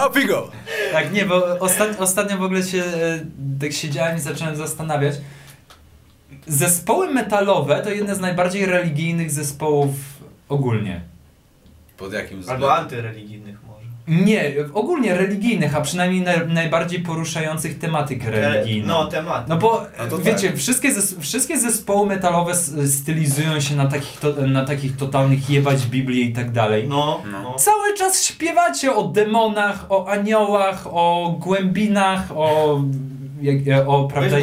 Now Figo! Tak, nie, bo ostat, ostatnio w ogóle się e, tak siedziałem i zacząłem zastanawiać. Zespoły metalowe to jedne z najbardziej religijnych zespołów ogólnie. Pod jakim Albo względem? antyreligijnych może. Nie, ogólnie religijnych, a przynajmniej na, najbardziej poruszających tematykę religijną. No, temat. No bo No wiecie, tak. wszystkie, zes wszystkie zespoły metalowe stylizują się na takich, to, na takich totalnych jebać Biblię i tak dalej. No, No. no. Cały czas śpiewacie o demonach, o aniołach, o głębinach, o, jak, o prawda,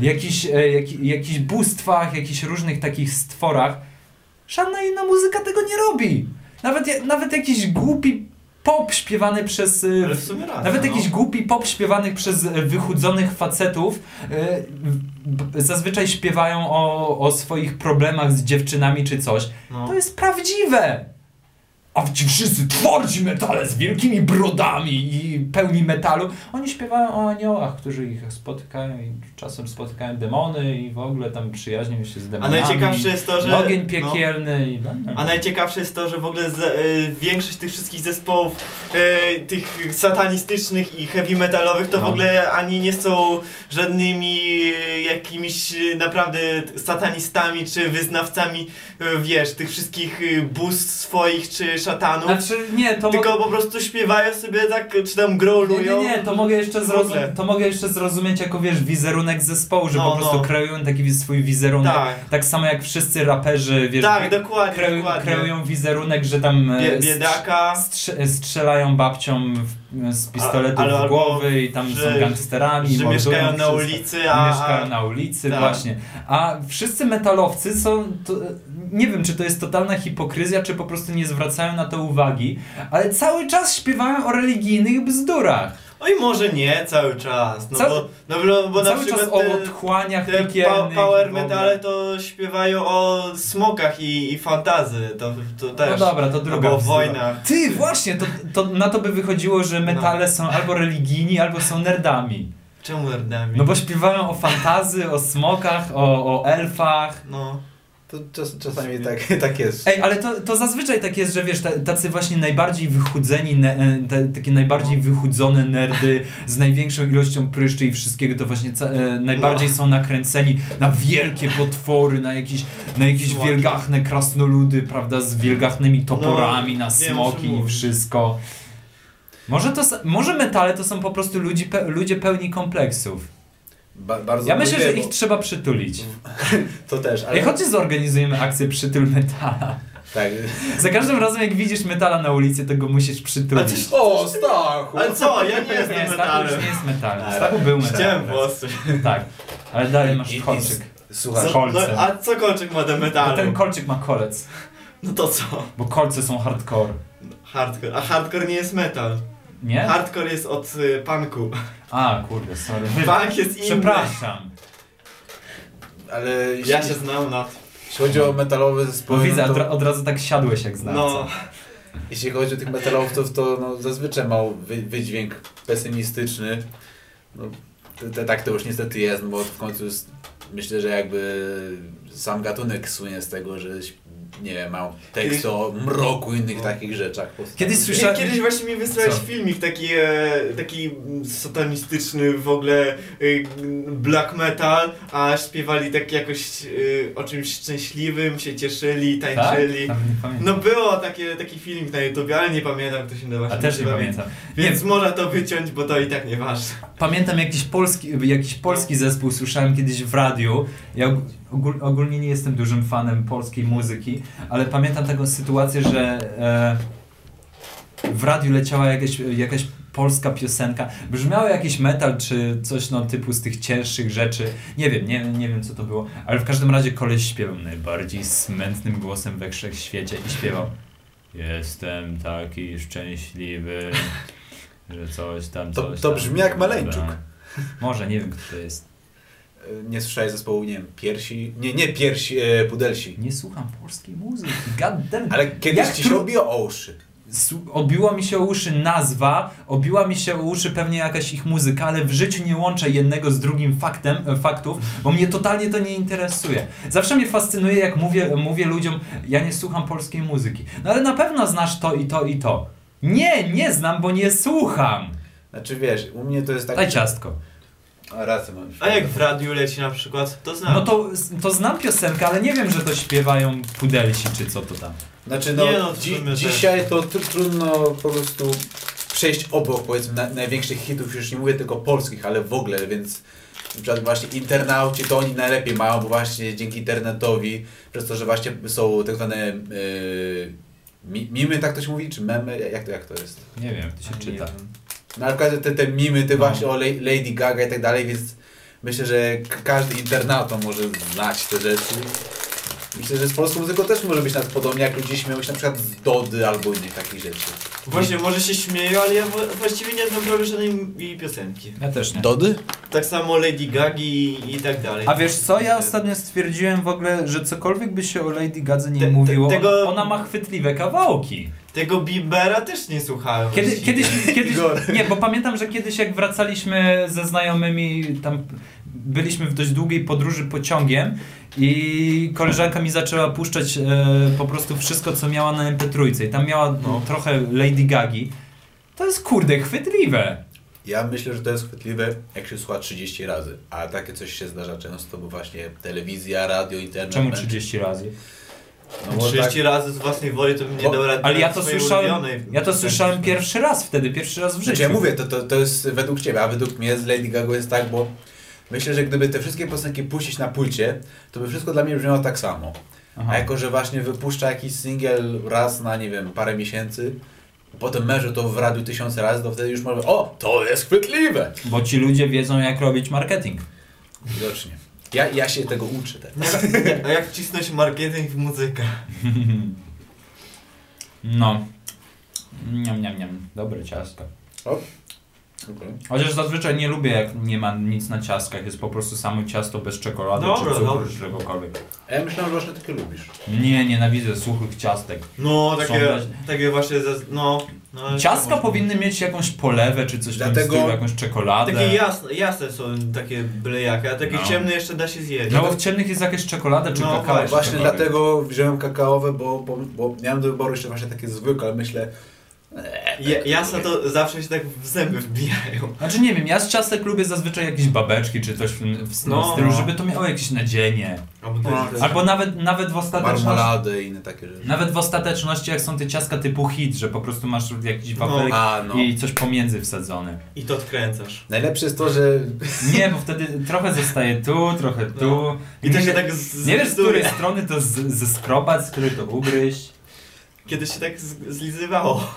jakichś, e, jak, jakichś bóstwach, jakichś różnych takich stworach. Żadna inna muzyka tego nie robi. Nawet, nawet jakiś głupi pop śpiewany przez... racja, nawet no. jakiś głupi pop śpiewany przez e, wychudzonych facetów b- zazwyczaj śpiewają o, o swoich problemach z dziewczynami czy coś. No. To jest prawdziwe! A ci wszyscy twardzi metale z wielkimi brodami i pełni metalu, oni śpiewają o aniołach, którzy ich spotykają i czasem spotykają demony i w ogóle tam przyjaźnią się z A demonami. najciekawsze jest to, że... Ogień no. piekielny i... A najciekawsze jest to, że w ogóle z, y, większość tych wszystkich zespołów, y, tych satanistycznych i heavy metalowych, to w No. ogóle ani nie są żadnymi y, jakimiś naprawdę satanistami czy wyznawcami, y, wiesz, tych wszystkich bóstw swoich czy szatanów. Znaczy nie, to tylko po prostu śpiewają sobie tak, czy tam Nie, growlują. nie, nie, to mogę jeszcze zrozumieć, to mogę jeszcze zrozumieć jako wiesz wizerunek zespołu, że No, po prostu no. kreują taki swój wizerunek. Tak, Tak samo jak wszyscy raperzy, wiesz, tak, dokładnie, kreu, dokładnie. kreują wizerunek, że tam e, strz- biedaka. strze- strzelają babciom w, z pistoletów w głowy i tam że- są gangsterami, Że mieszkają na ulicy, a... Mieszkają na ulicy, tak. właśnie. A wszyscy metalowcy są. To, nie wiem, czy to jest totalna hipokryzja, czy po prostu nie zwracają na to uwagi, ale cały czas śpiewają o religijnych bzdurach. Oj, może nie cały czas, no Cały- bo, no, bo, bo na cały przykład czas o te, otchłaniach te pa, piekielnych. power metale to śpiewają o smokach i, i fantazy, to, to też. No dobra, to druga Albo o wojnach. Ty, właśnie, to, to na to by wychodziło, że metale są albo religijni, albo są nerdami. Czemu nerdami? No bo śpiewają o fantazy, o smokach, o, o elfach. No. To czas, czasami tak, tak jest. Ej, ale to, to zazwyczaj tak jest, że wiesz, ta- tacy właśnie najbardziej wychudzeni, ne, e, te, takie najbardziej wychudzone nerdy z największą ilością pryszczy i wszystkiego, to właśnie ca, e, najbardziej są nakręceni na wielkie potwory, na jakieś, na jakieś Smoki. wielgachne krasnoludy, prawda, z wielgachnymi toporami, No, na wiem, smoki i mówisz. wszystko. Może, to, może metale to są po prostu ludzi, pe, ludzie pełni kompleksów. Ba, bardzo Ja myślę, że ich trzeba przytulić. To też, ale... Ej, chodźcie zorganizujemy akcję przytul metala. Tak. Za każdym razem jak widzisz metala na ulicy, to go musisz A przytulić. coś, O, Stachu! ale co, ja nie Nie, jestem Stachu metalem. już nie jest metalem. Ale- Stachu był Chciałem metalem. włosy. Tak, ale dalej I- masz i- kolczyk. Słuchaj, Co? No, a co kolczyk ma do Bo metalu? ten kolczyk ma kolec, No to co? bo kolce są hardcore. Hardcore. A hardcore nie jest metal. Nie? Hardcore jest od y, punku. A, kurde, sorry. Punk jest inny. Przepraszam. ale jeśli, Ja się znam na jeśli chodzi o metalowe Bo zespoły, widzę, no od, to, od razu tak siadłeś jak znawca. No, jeśli chodzi o tych metalowców, to no, zazwyczaj ma wy, wydźwięk pesymistyczny. No, to, to, tak to już niestety jest, no bo w końcu jest, myślę, że jakby sam gatunek słynie z tego, że nie wiem, mają tekst Kiedyś- o mroku i innych No. takich rzeczach. Kiedyś Nie, słyszałem... Kiedyś właśnie mi wysłałeś Co? filmik taki, e, taki satanistyczny w ogóle e, black metal, a śpiewali tak jakoś e, o czymś szczęśliwym, się cieszyli, Tak? tańczyli. Nie pamiętam. No było takie, taki filmik na YouTube, ale nie pamiętam jak to się nazywa. A też nie pamiętam. Więc można to wyciąć, bo to i tak nie ważne. Pamiętam jakiś polski, jakiś polski zespół słyszałem kiedyś w radiu. Ja ogól, ogólnie nie jestem dużym fanem polskiej muzyki, ale pamiętam taką sytuację, że e, w radiu leciała jakaś, jakaś polska piosenka. Brzmiało jakiś metal czy coś no typu z tych cięższych rzeczy. Nie wiem, nie, nie wiem co to było, ale w każdym razie koleś śpiewał najbardziej smętnym głosem we wszechświecie i śpiewał Jestem taki szczęśliwy, że coś tam, To- coś to tam, brzmi jak Maleńczuk. Może, nie wiem kto to jest. E, Nie słyszałeś zespołu, nie wiem, piersi, nie, nie piersi, e, pudelsi. Nie słucham polskiej muzyki, goddamn. Ale kiedyś Jak ci się tru- obiło o uszy. Obiła mi się o uszy nazwa, obiła mi się o uszy pewnie jakaś ich muzyka, ale w życiu nie łączę jednego z drugim faktem, e, faktów, bo mnie totalnie to nie interesuje. Zawsze mnie fascynuje, jak mówię, mówię ludziom, ja nie słucham polskiej muzyki. No ale na pewno znasz to i to i to. Nie, nie znam, bo nie słucham. Znaczy wiesz, u mnie to jest tak... Daj ciastko. A rację mam. A jak w radiu leci na przykład, to znam. No to, to znam piosenkę, ale nie wiem, że to śpiewają pudelsi czy co to tam. Znaczy no, Nie no, dzi sumie też. dzisiaj to tr trudno po prostu przejść obok powiedzmy na największych hitów, już nie mówię tylko polskich, ale w ogóle, więc na przykład właśnie internauci to oni najlepiej mają, bo właśnie dzięki internetowi, przez to, że właśnie są tak zwane yy, mi mimy, tak to się mówi, czy memy, jak to, jak to jest? Nie wiem, to się Nie czyta. wiem. Na przykład te, te mimy, te No. właśnie o La- Lady Gaga i tak dalej, więc myślę, że każdy internauta może znać te rzeczy. Myślę, że z polską muzyką też może być nawet podobnie, jak ludzie śmieją się na przykład z Dody albo innych takich rzeczy. Właśnie, może się śmieją, ale ja właściwie nie znam prawie żadnej jej piosenki. Ja też nie. Dody? Tak samo Lady Gagi i tak dalej. A wiesz co, ja ostatnio stwierdziłem w ogóle, że cokolwiek by się o Lady Gadze nie Te- te- mówiło, tego- ona ma chwytliwe kawałki. Tego Biebera też nie słuchałem. Kiedy, właściwie. kiedyś, kiedyś, nie, bo pamiętam, że kiedyś jak wracaliśmy ze znajomymi, tam byliśmy w dość długiej podróży pociągiem i koleżanka mi zaczęła puszczać e, po prostu wszystko, co miała na MP3 i tam miała No. trochę Lady Gagi. To jest kurde chwytliwe. Ja myślę, że to jest chwytliwe, jak się słucha 30 razy, a takie coś się zdarza często, bo właśnie telewizja, radio, internet... Czemu męczy. 30 razy? No bo 30 tak, razy z własnej woli to bym nie dał rady Ale ja to słyszałem, ja to słyszałem pierwszy raz wtedy, pierwszy raz w życiu. Znaczy ja mówię, to, to, to jest według Ciebie, a według mnie z Lady Gaga jest tak, bo myślę, że gdyby te wszystkie piosenki puścić na pulcie, to by wszystko dla mnie brzmiało tak samo. Aha. A jako, że właśnie wypuszcza jakiś singiel raz na, nie wiem, parę miesięcy, potem mężu to w radiu tysiące razy, to wtedy już może, o, to jest chwytliwe! Bo ci ludzie wiedzą, jak robić marketing. Widocznie. Ja, ja się tego uczę teraz. A jak wcisnąć marketing w muzykę? No. Niam, niam, niam. Dobre ciastka. Okay. Chociaż zazwyczaj nie lubię, jak nie ma nic na ciastkach. Jest po prostu samo ciasto bez czekolady Dobra, czy cukru, czy czegokolwiek. Ja myślałem, że właśnie takie lubisz. Nie, nienawidzę suchych ciastek. No, takie, Są- takie właśnie, ze, no... no Ciastka powinny mieć jakąś polewę, czy coś w tym Dlatego- stylu, jakąś czekoladę. Takie jasne, jasne są takie byle jakie, a takie No. ciemne jeszcze da się zjeść. No bo w ciemnych jest jakaś czekolada, czy No kakao. właśnie, dlatego wziąłem kakaowe, bo, bo, bo miałem do wyboru jeszcze właśnie takie zwykłe, ale myślę... Ja, jasne to zawsze się tak w zęby wbijają. Znaczy nie wiem, ja z ciastek lubię zazwyczaj jakieś babeczki, czy coś w, w No, stylu, no. żeby to miało jakieś nadzienie. Albo No, Albo nawet, nawet w ostateczności... Marmolady i inne takie rzeczy. Nawet w ostateczności, jak są te ciastka typu hit, że po prostu masz jakiś wafelek A, no. i coś pomiędzy wsadzone. I to odkręcasz. Najlepsze jest to, że Nie, bo wtedy trochę zostaje tu, trochę tu. No. I to nie, się tak z, nie wiesz, z której strony to z, zeskrobać, z której to ugryźć. Kiedyś się tak z, zlizywało.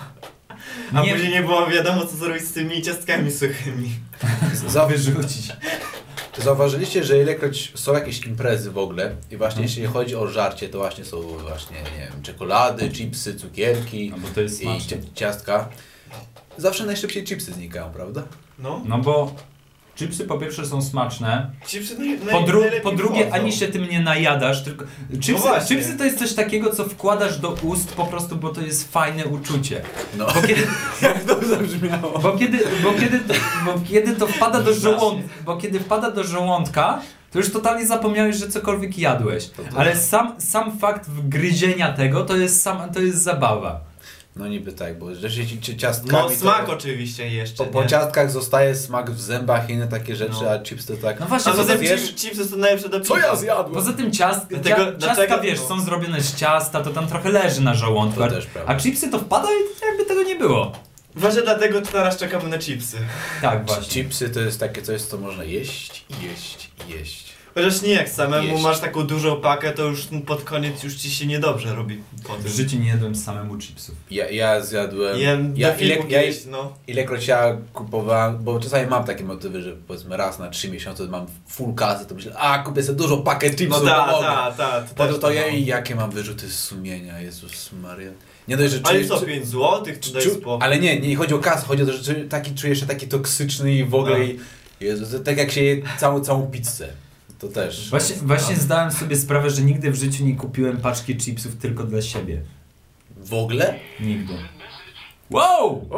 A Nie- później nie było wiadomo co zrobić z tymi ciastkami suchymi. za, Wyrzucić. zauważyliście, że ilekroć są jakieś imprezy w ogóle i właśnie No. jeśli chodzi o żarcie, to właśnie są właśnie, nie wiem, czekolady, chipsy, cukierki No bo to jest i ciastka. Zawsze najszybciej chipsy znikają, prawda? No. No bo chipsy po pierwsze są smaczne, Chipsy naj, naj, po, dru po drugie wchodzą. ani się tym nie najadasz, tylko chipsy, właśnie. chipsy to jest coś takiego, co wkładasz do ust po prostu, bo to jest fajne uczucie. No. Bo kiedy, Jak to zabrzmiało? Bo kiedy, bo kiedy, bo kiedy to wpada do żołądka, bo kiedy wpada do żołądka, to już totalnie zapomniałeś, że cokolwiek jadłeś. To to- Ale sam, sam fakt wgryzienia tego to jest, sam, to jest zabawa. No niby tak, bo rzeczywiście ci- ciastkami... No to- smak oczywiście jeszcze, Po, po ciastkach zostaje smak w zębach i inne takie rzeczy, No. a chips to tak... No właśnie, A poza, tym chip- chipsy są najlepsze do Co ja zjadłem? poza tym ciast, Dlatego- cia, ciastka, dlatego- wiesz, no. są zrobione z ciasta, to tam trochę leży na żołądku. To A, też prawda. a chipsy to wpada i jakby tego nie było. Właśnie dlatego teraz czekamy na chipsy. Tak, właśnie. Chipsy to jest takie coś, co można jeść i jeść i jeść. Chociaż nie, jak samemu Jeść. masz taką dużą pakę, to już pod koniec już ci się niedobrze robi po W życiu nie jadłem samemu chipsów. Ja, ja zjadłem... Jem ja, ile, ja, kiedyś, no. ilekroć ja kupowałem, bo czasami mam takie motywy, że powiedzmy raz na trzy miesiące mam full kasy, to myślę, a kupię sobie dużo pakiet No chipsów, ta, pomogę. ta, ta. Po to, to ja i jakie mam wyrzuty sumienia, Jezus Maria. Nie dość, że Ale czuję- co, czu- 5 złotych? Daj spokój. Ale nie, nie chodzi o kasę, chodzi o to, że czuję- taki, czuję się taki toksyczny i w ogóle, No. i, Jezu, to tak jak się je całą, całą pizzę. To też. Właśnie, właśnie zdałem sobie sprawę, że nigdy w życiu nie kupiłem paczki chipsów tylko dla siebie. W ogóle? Nigdy. Wow!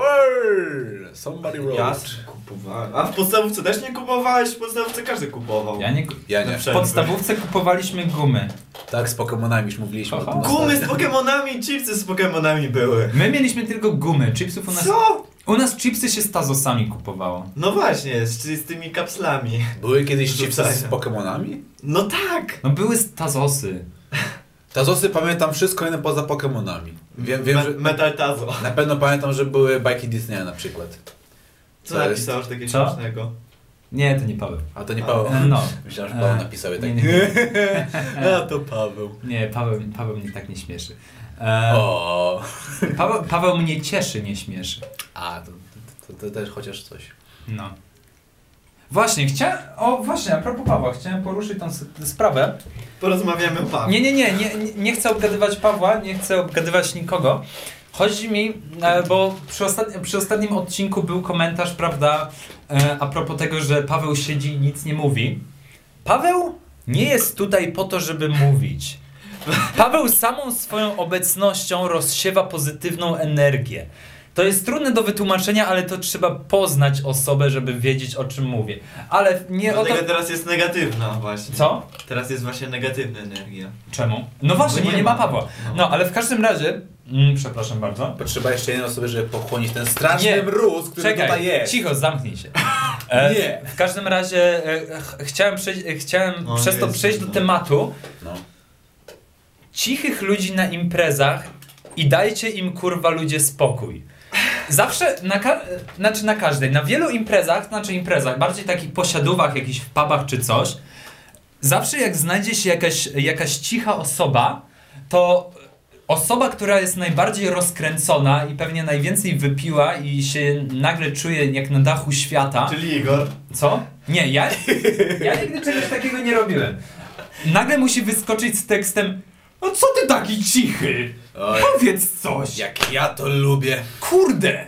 Somebody wrote. Ja kupowałem. A w podstawówce też nie kupowałeś? W podstawówce każdy kupował. Ja nie... Ja nie. W podstawówce kupowaliśmy gumy. Tak, z Pokemonami już mówiliśmy. Gumy z. Pokemonami, chipsy z Pokemonami były. My mieliśmy tylko gumy. Chipsów u nas... Co? U nas chipsy się z tazosami kupowało. No właśnie, z, z tymi kapslami. Były kiedyś chipsy z. Pokemonami? No tak! No były z tazosy. Tazosy pamiętam wszystko inne poza Pokemonami. Wiem, wiem Me- że... Metal Tazo. Na pewno pamiętam, że były bajki Disneya na przykład. Co To napisałeś takiego śmiesznego? Nie, to nie Paweł. A to nie A, Paweł. No. Myślałem, że Paweł E, napisał je nie, tak. nie, A to Paweł. Nie, Paweł, Paweł mnie tak nie śmieszy. E, O. Paweł, Paweł mnie cieszy, nie śmieszy. A, to, to, to też chociaż coś. No. Właśnie, chciałem. O, właśnie, a propos Pawła, chciałem poruszyć tą sprawę. Porozmawiamy o Pawle. Nie, nie, nie, nie, nie- chcę obgadywać Pawła, nie chcę obgadywać nikogo. Chodzi mi, e, bo przy, ostatni, przy ostatnim odcinku był komentarz, prawda, e, a propos tego, że Paweł siedzi i nic nie mówi. Paweł nie jest tutaj po to, żeby mówić. Paweł samą swoją obecnością rozsiewa pozytywną energię. To jest trudne do wytłumaczenia, ale to trzeba poznać osobę, żeby wiedzieć o czym mówię. Ale nie o to... Dlatego teraz jest negatywna właśnie. Co? Teraz jest właśnie negatywna energia. Czemu? No właśnie, Bo bo nie nie ma ma. Pawła. No, ale w każdym razie... Mm, przepraszam bardzo. Potrzeba jeszcze jednej osoby, żeby pochłonić ten straszny Nie. mróz, który Czekaj, tutaj jest. cicho, zamknij się. E, Nie. W każdym razie e, ch chciałem, przejść, e, chciałem No, przez to jest, przejść do no. tematu No. Cichych ludzi na imprezach i dajcie im kurwa ludzie spokój. Zawsze, na, ka- znaczy na każdej, na wielu imprezach, znaczy imprezach, bardziej takich posiadówach, jakichś w pubach czy coś, zawsze jak znajdzie się jakaś, jakaś cicha osoba, to osoba, która jest najbardziej rozkręcona i pewnie najwięcej wypiła i się nagle czuje jak na dachu świata. Czyli Igor. Co? Nie, ja, ja nigdy czegoś takiego nie robiłem. Nagle musi wyskoczyć z tekstem No co ty taki cichy? Oj, Powiedz coś! jak ja to lubię. Kurde!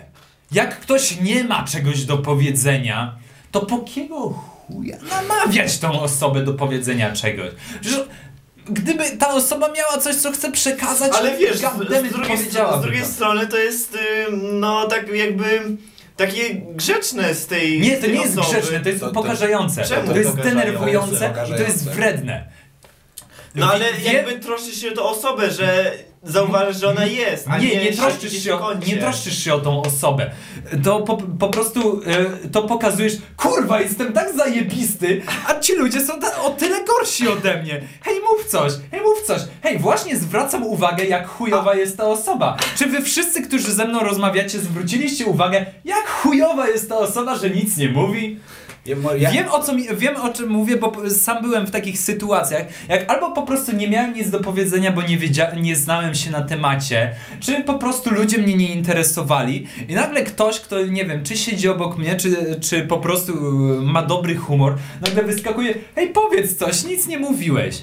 Jak ktoś nie ma czegoś do powiedzenia, to po kiego chuja namawiać tą osobę do powiedzenia czegoś? Przecież gdyby ta osoba miała coś, co chce przekazać, Ale wiesz, z, goddammit, z, drugiej, z drugiej strony to jest, ym, no tak jakby, takie grzeczne z tej Nie, to tej nie jest osoby. grzeczne, to jest To-. Czemu to jest denerwujące i to jest wredne. No ale jakby troszczysz się o osobę, że zauważysz, że ona jest, a nie, nie, nie, troszczysz się o, nie troszczysz się o tą osobę. To po, po prostu e, to pokazujesz, kurwa, jestem tak zajebisty, a ci ludzie są ta, o tyle gorsi ode mnie. Hej, mów coś, hej, mów coś. Hej, właśnie zwracam uwagę, jak chujowa jest ta osoba. Czy wy wszyscy, którzy ze mną rozmawiacie, zwróciliście uwagę, jak chujowa jest ta osoba, że nic nie mówi? Ja, Wiem o, co mi, wiem o czym mówię, bo sam byłem w takich sytuacjach, jak albo po prostu nie miałem nic do powiedzenia, bo nie, wiedzia- nie znałem się na temacie, czy po prostu ludzie mnie nie interesowali i nagle ktoś, kto nie wiem, czy siedzi obok mnie, czy, czy po prostu y, ma dobry humor, nagle wyskakuje, hej powiedz coś, nic nie mówiłeś.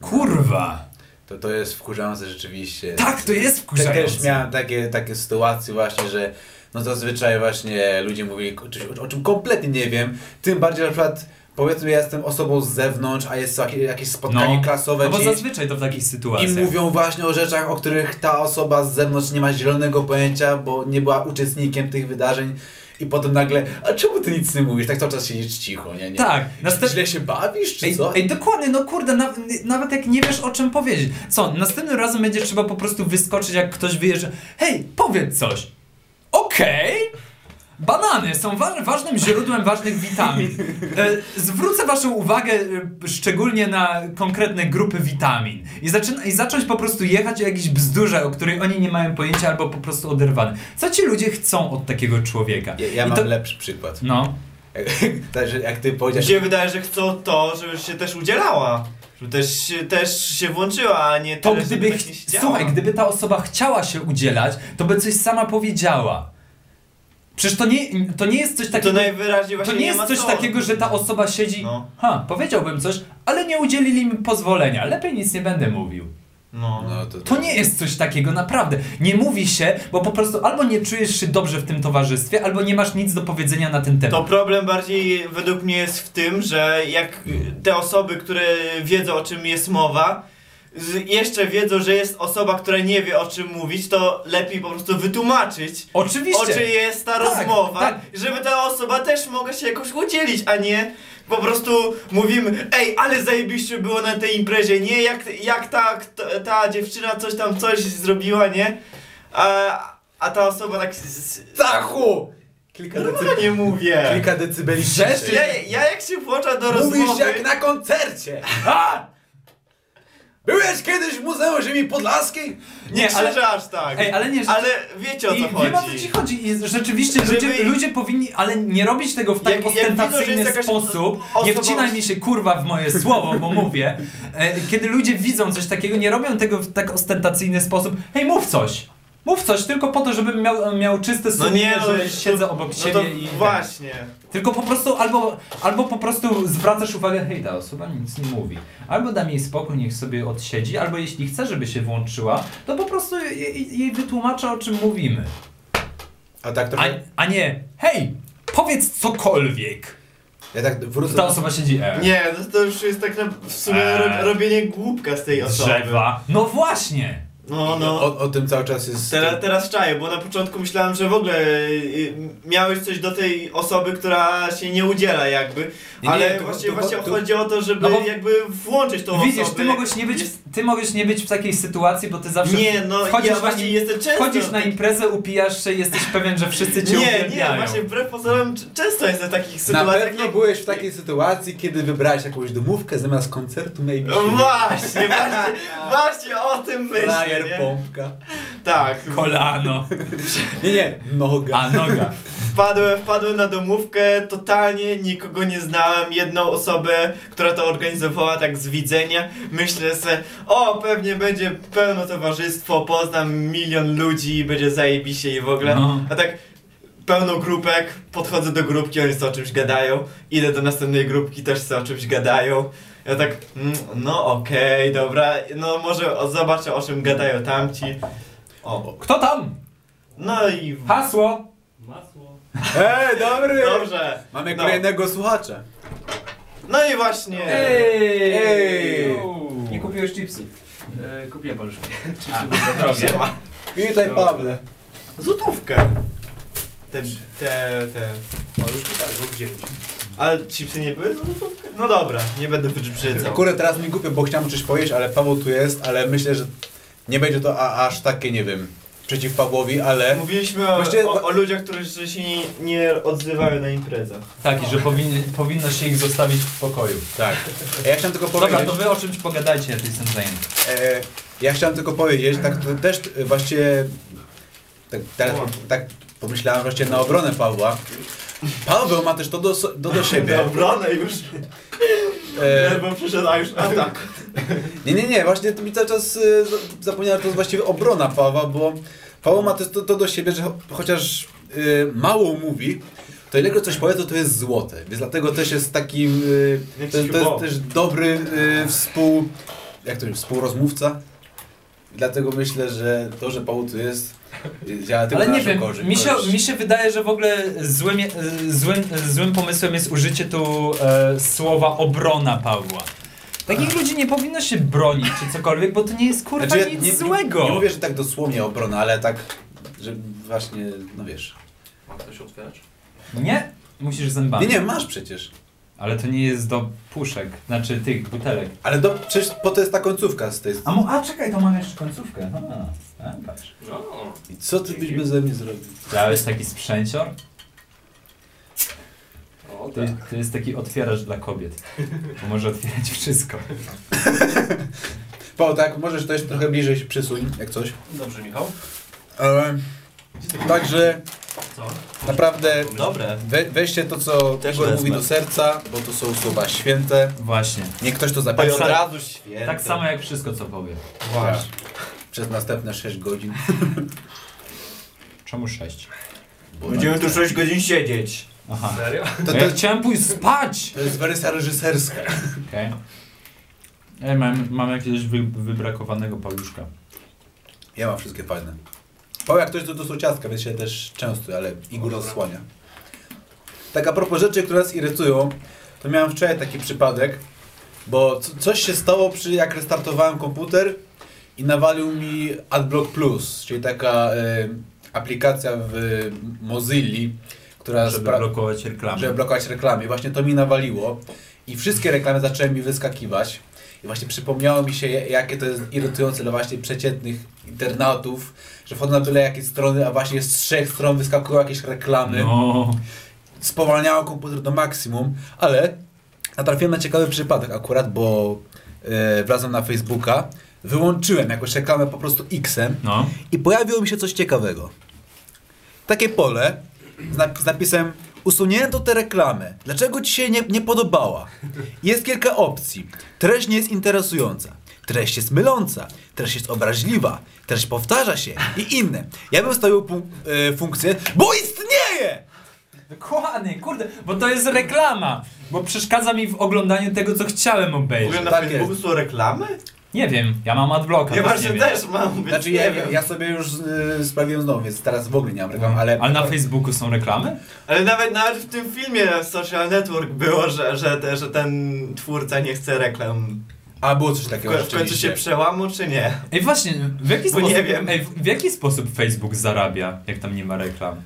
Kurwa. to, to jest wkurzające rzeczywiście. Tak, to jest Te- wkurzające. Też miałem takie, takie sytuacje właśnie, że no zazwyczaj właśnie ludzie mówili o, czym kompletnie nie wiem. Tym bardziej na przykład powiedzmy ja jestem osobą z zewnątrz, a jest jakieś, spotkanie klasowe no bo zazwyczaj to w takich i sytuacjach. mówią właśnie o rzeczach, o których ta osoba z zewnątrz nie ma zielonego pojęcia, bo nie była uczestnikiem tych wydarzeń. I potem nagle, a czemu ty nic nie mówisz? Tak cały czas siedzisz cicho, nie? nie. Tak, następ... Źle się bawisz, czy Ej, co? ej, dokładnie, no kurde, na, nawet jak nie wiesz o czym powiedzieć. Co, następnym razem będzie trzeba po prostu wyskoczyć, jak ktoś wyjeżdża. Hej, powiedz coś. Okej. Banany są wa ważnym źródłem ważnych witamin. E, zwrócę waszą uwagę e, szczególnie na konkretne grupy witamin. I, zaczyna, I zacząć po prostu jechać o jakieś bzdurze, o których oni nie mają pojęcia albo po prostu oderwane. Co ci ludzie chcą od takiego człowieka? Ja, ja mam to- lepszy przykład. No. Także jak ty powiedziałeś, Mi się wydaje, że chcą to, żeby się też udzielała. Też, się- też się włączyła, a nie To tyle, gdyby, tak nie siedziała. słuchaj, gdyby ta osoba chciała się udzielać, to by coś sama powiedziała. Przecież to nie, to nie jest coś To takiego. najwyraźniej To właśnie nie jest coś co. takiego, że ta osoba siedzi. No. Ha, powiedziałbym coś, ale nie udzielili mi pozwolenia. Lepiej nic nie będę mówił. No. no to, To nie jest coś takiego, naprawdę. Nie mówi się, bo po prostu albo nie czujesz się dobrze w tym towarzystwie, albo nie masz nic do powiedzenia na ten temat. To problem bardziej według mnie jest w tym, że jak te osoby, które wiedzą o czym jest mowa, jeszcze wiedzą, że jest osoba, która nie wie o czym mówić, to lepiej po prostu wytłumaczyć, Oczywiście. o czym jest ta Tak, rozmowa, tak. żeby ta osoba też mogła się jakoś udzielić, a nie po prostu mówimy, ej, ale zajebiście było na tej imprezie, nie? Jak, jak ta, ta dziewczyna coś tam coś zrobiła, nie? A, a ta osoba tak... Zachu! Kilka, decy... Normalnie mówię. Kilka decybeli. Ja, ja jak się włącza do Mówisz rozmowy... jak na koncercie! A! Byłeś kiedyś w Muzeum Ziemi Podlaskiej? Nie, Nie, ale- aż tak. Ej, ale nie, że- Ale wiecie o I co wiem o co chodzi. ci chodzi. Rzeczywiście Żeby- ludzie, ludzie powinni, ale nie robić tego w tak Jak- jak ostentacyjny jakaś sposób. Nie osoba- wcinaj mi się kurwa w moje słowo, bo mówię. E, kiedy ludzie widzą coś takiego, nie robią tego w tak ostentacyjny sposób. Hej, mów coś. Mów coś tylko po to, żebym miał, miał czyste No sumienie, nie, no, że to- siedzę obok No ciebie to i... właśnie. Tylko po prostu, albo, albo po prostu zwracasz uwagę, hej, ta osoba nic nie mówi. Albo dam jej spokój, niech sobie odsiedzi, albo jeśli chce, żeby się włączyła, to po prostu jej, jej wytłumaczę, o czym mówimy. A tak A, trochę... a nie, hej, powiedz cokolwiek. Ja tak wrócę... Ta osoba siedzi, e, Nie, no to już jest tak na, w sumie Eee. ro, robienie głupka z tej osoby. drzewa. No właśnie. No, no. O, o tym cały czas jest... Teraz, teraz czaję, bo na początku myślałem, że w ogóle y, miałeś coś do tej osoby, która się nie udziela jakby, Nie, nie, ale to- właśnie, to- właśnie to- chodzi o to, żeby No bo- jakby włączyć tą Widzisz, osobę. ty mogłeś, nie być, Jest- ty mogłeś nie być w takiej sytuacji, bo ty zawsze Nie, no wchodzisz, ja na, właśnie im, jestem często... wchodzisz na imprezę, upijasz się i jesteś pewien, że wszyscy cię Nie, nie, właśnie wbrew pozorom często jestem w takich Na sytuacjach. pewno jak- byłeś w takiej sytuacji, kiedy wybrałeś jakąś domówkę zamiast koncertu Maybe No właśnie, właśnie, właśnie o tym myślę, Nie? pompka. Tak, Kolano, Nie, nie, noga. a noga. Wpadłem, wpadłem na domówkę, totalnie nikogo nie znałem, jedną osobę, która to organizowała tak z widzenia. Myślę se, o pewnie będzie pełno towarzystwo, poznam milion ludzi, będzie zajebiście i w ogóle. No. A tak pełno grupek, podchodzę do grupki, oni sobie o czymś gadają, idę do następnej grupki, też sobie o czymś gadają. Ja tak, mm, no okej, dobra, no może o, zobaczę o czym gadają tamci. O, Kto tam? no i Hasło. Masło. Ej, dobry! dobrze. Mamy No. kolejnego słuchacza. No i właśnie. Ej! Ej! Nie kupiłeś chipsów. E, kupiłem paluszki. Siema. Witaj, Pawle. Złotówkę. Te, te, te. Maluszki tak, bo wzięli. Ale chipsy nie były? No dobra, nie będę wybrzydzał. Akurat teraz mi głupio, bo chciałem coś powiedzieć, ale Paweł tu jest, ale myślę, że nie będzie to a, aż takie, nie wiem, przeciw Pawłowi, ale... Mówiliśmy o, Właściwie- o, o ludziach, którzy się nie, nie odzywają na imprezach. Tak, i że powinni, powinno się ich zostawić w pokoju. Tak. Ja chciałem tylko powiedzieć... Dobra, to wy o czymś pogadajcie, ja tu jestem zajęty. E, ja chciałem tylko powiedzieć, tak to też e, właściwie tak, teraz tak pomyślałem właściwie na obronę Pawła. Paweł ma też to do, do, do siebie. Obronę już. E, Bo przyszedł, a już atak. nie, nie, nie, właśnie to mi cały czas za- zapomniałem, to jest właściwie obrona Pawła, bo Paweł ma też to, to do siebie, że cho- chociaż e, mało mówi, to ilego coś powie, to to jest złote. Więc dlatego też jest takim, Jak to, jest- to jest też dobry e, współ, jak to jest, współrozmówca. Dlatego myślę, że to, że Paweł tu jest, tylko Ale nie wiem, korzyść. mi się, mi się wydaje, że w ogóle złym, złym, złym pomysłem jest użycie tu e, słowa obrona Pawła. Takich ludzi nie powinno się bronić czy cokolwiek, bo to nie jest kurwa Znaczy, ja nic nie, złego. Nie, nie mówię, że tak dosłownie obrona, ale tak, że właśnie, no wiesz. Mam coś otwierać? Nie, musisz zębami. Nie, nie, masz przecież. Ale to nie jest do puszek, znaczy tych butelek. Ale do, przecież po to jest ta końcówka z tej... A, a czekaj, to mam jeszcze końcówkę. A, a, patrz. No. I co ty byś beze mnie zrobił? Dałeś taki sprzęcior? O, To, tak. to jest taki otwieracz dla kobiet. Bo może otwierać wszystko. Paweł, tak, możesz też trochę bliżej się przysuń, jak coś. Dobrze, Michał. E, także Co? naprawdę Dobre. we, weźcie to, co Też Igor wezmę. mówi do serca, bo to są słowa święte. Właśnie. Niech ktoś to To zapisze od razu świetne. Tak samo jak wszystko, co powiem. Właśnie. Przez następne 6 godzin. Czemu sześć? Bo Będziemy tu 6 godzin siedzieć. Aha. Serio? to, To to, ja chciałem pójść spać! to jest wersja reżyserska. Okej. Ej, mam, mam jakiegoś wy, wybrakowanego paluszka. Ja mam wszystkie fajne. Paweł, jak ktoś to, to są ciastka, więc się też często, ale Igor osłania. Tak a propos rzeczy, które nas irytują, to miałem wczoraj taki przypadek, Bo co- coś się stało przy jak restartowałem komputer i nawalił mi AdBlock Plus, czyli taka e, aplikacja w Mozilli, która Żeby blokować reklamy. żeby blokować reklamy. I właśnie to mi nawaliło i wszystkie reklamy zaczęły mi wyskakiwać. I właśnie przypomniało mi się, jakie to jest irytujące dla właśnie przeciętnych internautów, że wchodzą na byle jakieś strony, a właśnie z trzech stron wyskakują jakieś reklamy. No. Spowalniało komputer do maksimum, ale natrafiłem na ciekawy przypadek akurat, bo e, wlazłem na Facebooka, wyłączyłem jakąś reklamę po prostu X-em No. i pojawiło mi się coś ciekawego. Takie pole z, nap- z napisem Usunięto tę reklamę. Dlaczego ci się nie, nie podobała? Jest kilka opcji. Treść nie jest interesująca. Treść jest myląca. Treść jest obraźliwa. Treść powtarza się. I inne. Ja bym stawił e, funkcję, bo istnieje! Dokładnie, kurde, bo to jest reklama. Bo przeszkadza mi w oglądaniu tego, co chciałem obejrzeć. na Tak Facebooku są reklamy? Nie wiem, ja mam adblocka. Ja właśnie nie wiem. też mam, więc Znaczy nie ja, wiem. ja sobie już y, sprawiłem znowu, więc teraz w ogóle nie mam reklam, ale... Ale na Facebooku są reklamy? Ale nawet, nawet w tym filmie Social Network było, że, że, te, że ten twórca nie chce reklam. A było coś W, takiego w końcu się przełamał, czy nie? Ej, właśnie, w jaki Bo sposób, nie wiem. Ej, w jaki sposób Facebook zarabia, jak tam nie ma reklam?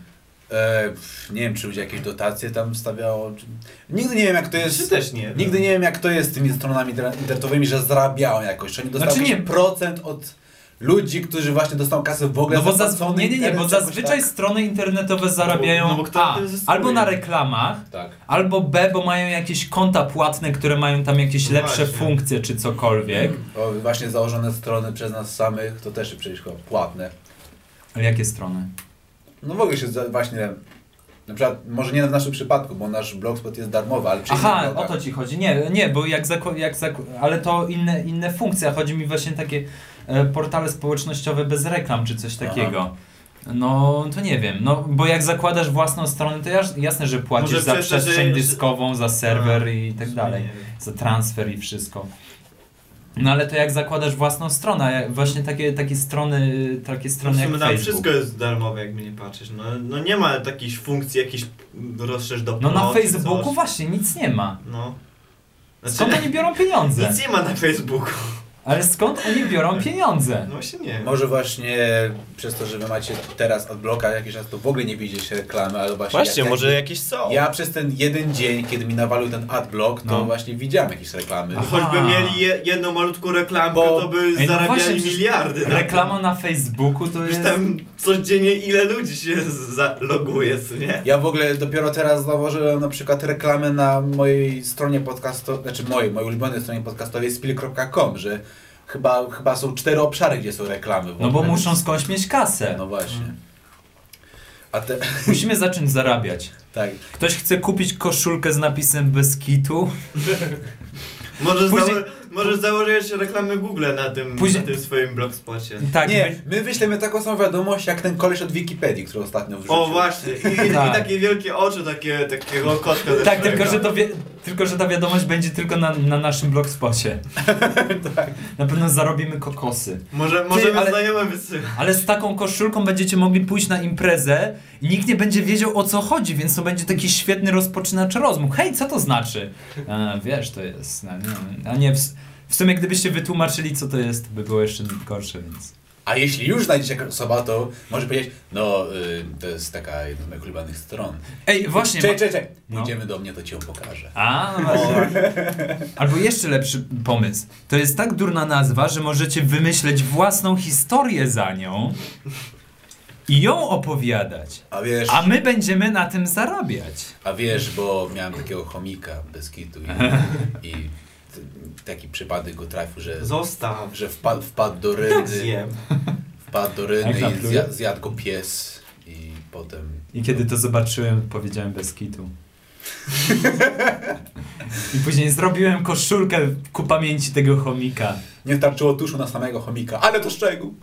E, nie wiem, czy ludzie jakieś dotacje tam stawiało. Czy... Nigdy nie wiem, jak to Czy jest. też nie. Nigdy nie wiem, jak to jest z tymi stronami inter- internetowymi, że zarabiają jakoś. Czy oni dostają Znaczy nie- procent od ludzi, którzy właśnie dostaną kasę w ogóle No bo za zaz... płacony nie, nie, nie, bo czy zazwyczaj tak? strony internetowe zarabiają No bo kto A, tym zyskuje? albo na reklamach, Tak. albo B, bo mają jakieś konta płatne, które mają tam jakieś No lepsze właśnie. funkcje czy cokolwiek. O, właśnie założone strony przez nas samych, to też przecież chyba płatne. Ale jakie strony? No w ogóle się za- właśnie, na przykład, może nie w naszym przypadku, bo nasz blogspot jest darmowy, ale Aha, o to ci chodzi. Nie, nie, bo jak, zako- jak zako- ale to inne, inne funkcje. Chodzi mi właśnie takie e, portale społecznościowe bez reklam czy coś takiego. No, to nie wiem. No, bo jak zakładasz własną stronę, to jas- jasne, że płacisz Może za przestrzeń dyskową, za serwer A, i tak dalej. Za transfer i wszystko. No ale to jak zakładasz własną stronę, właśnie takie, takie strony, takie No strony w jak Facebook. wszystko jest darmowe, jak mnie nie patrzysz. No, no nie ma takich funkcji, jakichś rozszerz do No na Facebooku coś. właśnie nic nie ma. No. Skąd oni biorą pieniądze? Nic nie ma na Facebooku. Ale skąd oni biorą pieniądze? No właśnie nie. Może właśnie przez to, że wy macie teraz odbloka jakiś czas, to w ogóle nie widzicie reklamy, ale właśnie... Właśnie, jak- może jakieś są. Ja przez ten jeden dzień, kiedy mi nawalił ten adblock, to No. właśnie widziałem jakieś reklamy. A Aha. choćby mieli je, jedną malutką reklamkę, Bo- to by Ej, no zarabiali właśnie, miliardy. na. Reklama na Facebooku to Już jest... tam codziennie ile ludzi się zaloguje, nie? Ja w ogóle dopiero teraz zauważyłem na przykład reklamę na mojej stronie podcastowej, znaczy mojej, mojej ulubionej stronie podcastowej spill.com, że chyba, chyba są cztery obszary, gdzie są reklamy. No bo muszą skądś mieć kasę. No właśnie. A te, Musimy zacząć zarabiać. tak. Ktoś chce kupić koszulkę z napisem bez kitu. Możesz, Później- możesz założyć reklamę Google na tym, Później- na tym swoim blogspocie. Tak, Nie, my wyślemy taką samą wiadomość jak ten koleś od Wikipedii, który ostatnio wrzucił. O właśnie, I, Tak. i takie wielkie oczy, takie, takiego kotka tak tylko, że to wie, tylko, że ta wiadomość będzie tylko na, na naszym blogspocie. tak. Na pewno zarobimy kokosy. Może, możemy ale- znajome wysyłać. Ale z taką koszulką będziecie mogli pójść na imprezę i nikt nie będzie wiedział o co chodzi, więc to będzie taki świetny rozpoczynacz rozmów. Hej, co to znaczy? A, wiesz, to jest. No, nie, a nie, w, w sumie gdybyście wytłumaczyli co to jest, by było jeszcze gorsze, więc. A jeśli już znajdziecie jakąś osoba, to może powiedzieć, no y, to jest taka jedna z moich ulubionych stron. Ej, właśnie. Czekaj, czekaj, czekaj. No. Pójdziemy do mnie, to ci ją pokażę. A, no właśnie. Albo jeszcze lepszy pomysł. To jest tak durna nazwa, że możecie wymyśleć własną historię za nią i ją opowiadać. A wiesz, A my będziemy na tym zarabiać. a wiesz, bo miałem takiego chomika bez kitu i, i taki przypadek go trafił, że, Zostaw. że wpadł, wpadł do Tak ryny, zjem. wpadł do ryny i zjadł, zjadł go pies i potem... I kiedy to zobaczyłem, powiedziałem bez kitu. I później zrobiłem koszulkę ku pamięci tego chomika. Nie starczyło tuszu na samego chomika, ale to szczegół.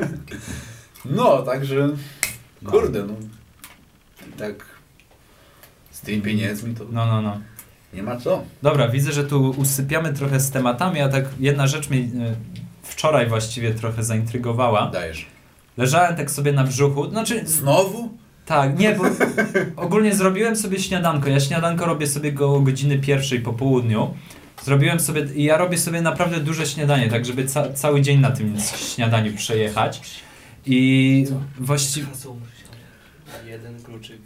no, także... Kurde, no... Tak... Z tymi pieniędzmi to No, no, no. Nie ma co. Dobra, widzę, że tu usypiamy trochę z tematami, a tak jedna rzecz mnie e, wczoraj właściwie trochę zaintrygowała. Dajesz. Leżałem tak sobie na brzuchu, znaczy Znowu? tak, nie, bo ogólnie zrobiłem sobie śniadanko. Ja śniadanko robię sobie go o godziny pierwszej po południu Zrobiłem sobie, i ja robię sobie naprawdę duże śniadanie, tak żeby ca cały dzień na tym śniadaniu przejechać. I właściwie Jeden kluczyk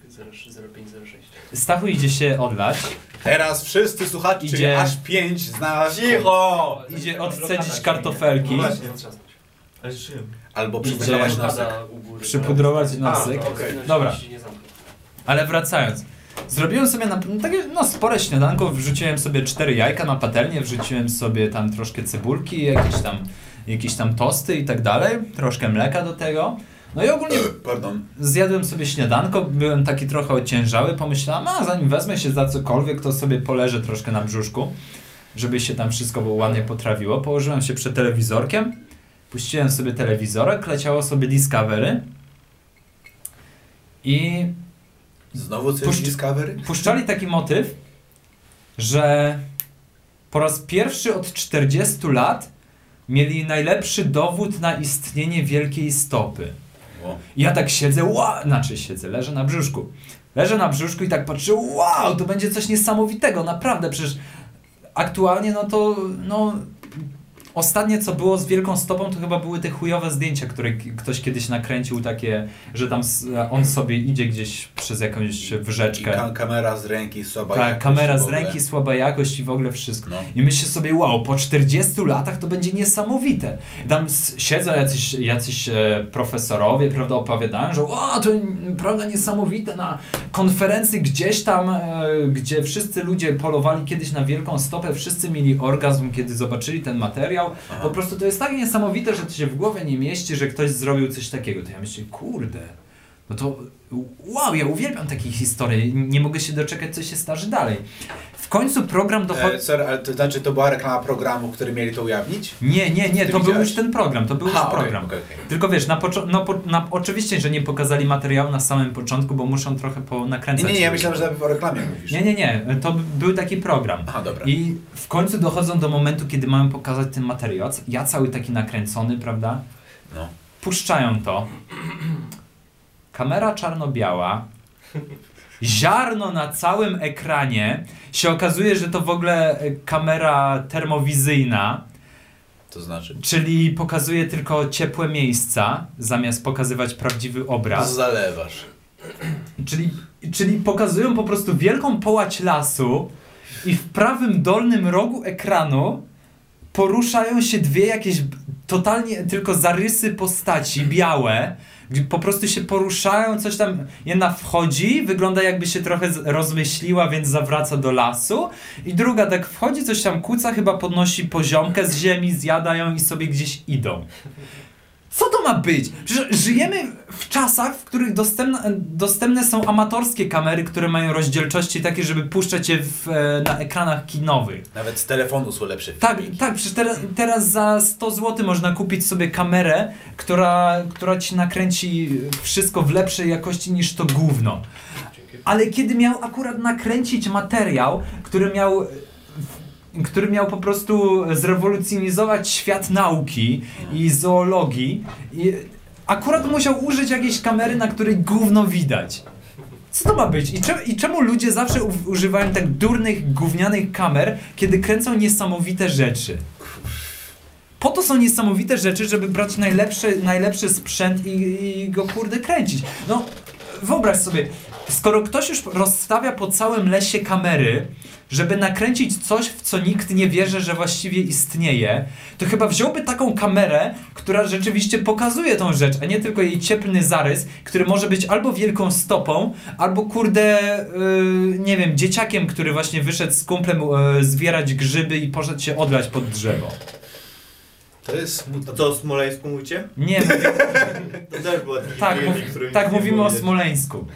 0506. Stachu idzie się odlać, Teraz wszyscy słuchacze, Idzie- czyli aż pięć znalazł. Cicho! idzie odcedzić kartofelki, No właśnie. Ale czym? Albo Idzie- przypudrować nosek. Pada u góry. przypudrować nosek. A, okej. Dobra. Się nie zamknął. Ale wracając. Zrobiłem sobie na, no, takie no, spore śniadanko, wrzuciłem sobie cztery jajka na patelnię, wrzuciłem sobie tam troszkę cebulki, jakieś tam, jakieś tam tosty i tak dalej, troszkę mleka do tego. No i ogólnie Pardon. zjadłem sobie śniadanko, byłem taki trochę ociężały, pomyślałem, a zanim wezmę się za cokolwiek, to sobie poleżę troszkę na brzuszku, żeby się tam wszystko było ładnie potrawiło. Położyłem się przed telewizorkiem, puściłem sobie telewizorek, leciało sobie Discovery i Znowu coś Puszcz- Discovery? puszczali taki motyw, że po raz pierwszy od 40 lat mieli najlepszy dowód na istnienie wielkiej stopy. I ja tak siedzę, wow, znaczy siedzę, leżę na brzuszku. Leżę na brzuszku i tak patrzę, wow, to będzie coś niesamowitego, naprawdę, przecież aktualnie no to, no, ostatnie co było z wielką stopą to chyba były te chujowe zdjęcia, które ktoś kiedyś nakręcił takie, że tam on sobie idzie gdzieś przez jakąś I wrzeczkę. ka kamera z ręki, słaba Tak, jakość kamera z ręki, słaba jakość i w ogóle wszystko. No. I myślę sobie, wow, po 40 latach to będzie niesamowite. Tam siedzą jacyś, jacyś e, profesorowie, prawda, opowiadają, że wow, to prawda niesamowite na konferencji gdzieś tam, e, gdzie wszyscy ludzie polowali kiedyś na wielką stopę, wszyscy mieli orgazm, kiedy zobaczyli ten materiał. Aha. Po prostu to jest tak niesamowite, że to się w głowie nie mieści, że ktoś zrobił coś takiego. To ja myślę, kurde, no to wow, ja uwielbiam takie historie. Nie mogę się doczekać, co się starzy dalej. W końcu program dochodzi... E, sorry, ale to znaczy to była reklama programu, który mieli to ujawnić? Nie, nie, nie, to był widziałeś? już ten program, to był już Aha, okej, program. okej, okej. Tylko wiesz, na, poczo- no, na oczywiście, że nie pokazali materiału na samym początku, bo muszą trochę Nie, ponakręcać. nie, nie, ja myślałem, że o reklamie mówisz. Nie, nie, nie, to był taki program. Aha, dobra. I w końcu dochodzą do momentu, kiedy mają pokazać ten materiał. Ja cały taki nakręcony, prawda? No. Puszczają to. Kamera czarno-biała. Ziarno na całym ekranie. Się okazuje, że to w ogóle e, kamera termowizyjna, To znaczy? czyli pokazuje tylko ciepłe miejsca, zamiast pokazywać prawdziwy obraz. Zalewasz. Czyli, czyli pokazują po prostu wielką połać lasu i w prawym dolnym rogu ekranu poruszają się dwie jakieś totalnie tylko zarysy postaci białe, po prostu się poruszają, coś tam, jedna wchodzi, wygląda jakby się trochę rozmyśliła, więc zawraca do lasu i druga tak wchodzi, coś tam kłóca, chyba podnosi poziomkę z ziemi, zjada ją i sobie gdzieś idą. Co to ma być? Przecież żyjemy w czasach, w których dostępne, dostępne są amatorskie kamery, które mają rozdzielczości takie, żeby puszczać je w, e, na ekranach kinowych. Nawet z telefonu są lepsze Tak, filmiki. tak, przecież teraz, teraz za 100 zł można kupić sobie kamerę, która, która ci nakręci wszystko w lepszej jakości niż to gówno. Ale kiedy miał akurat nakręcić materiał, który miał który miał po prostu zrewolucjonizować świat nauki i zoologii i akurat musiał użyć jakiejś kamery, na której gówno widać. Co to ma być? I, czemu, I czemu ludzie zawsze używają tak durnych, gównianych kamer, kiedy kręcą niesamowite rzeczy? Po to są niesamowite rzeczy, żeby brać najlepszy, najlepszy sprzęt i, i go kurde kręcić. No, wyobraź sobie, skoro ktoś już rozstawia po całym lesie kamery, żeby nakręcić coś, w co nikt nie wierzy, że właściwie istnieje, to chyba wziąłby taką kamerę, która rzeczywiście pokazuje tą rzecz, a nie tylko jej cieplny zarys, który może być albo wielką stopą, albo kurde, yy, nie wiem, dzieciakiem, który właśnie wyszedł z kumplem yy, zbierać grzyby i poszedł się odlać pod drzewo. To jest smutne. Co o Smoleńsku mówicie? Nie, To też było taki tak, mów, tak nie mówimy o. Smoleńsku.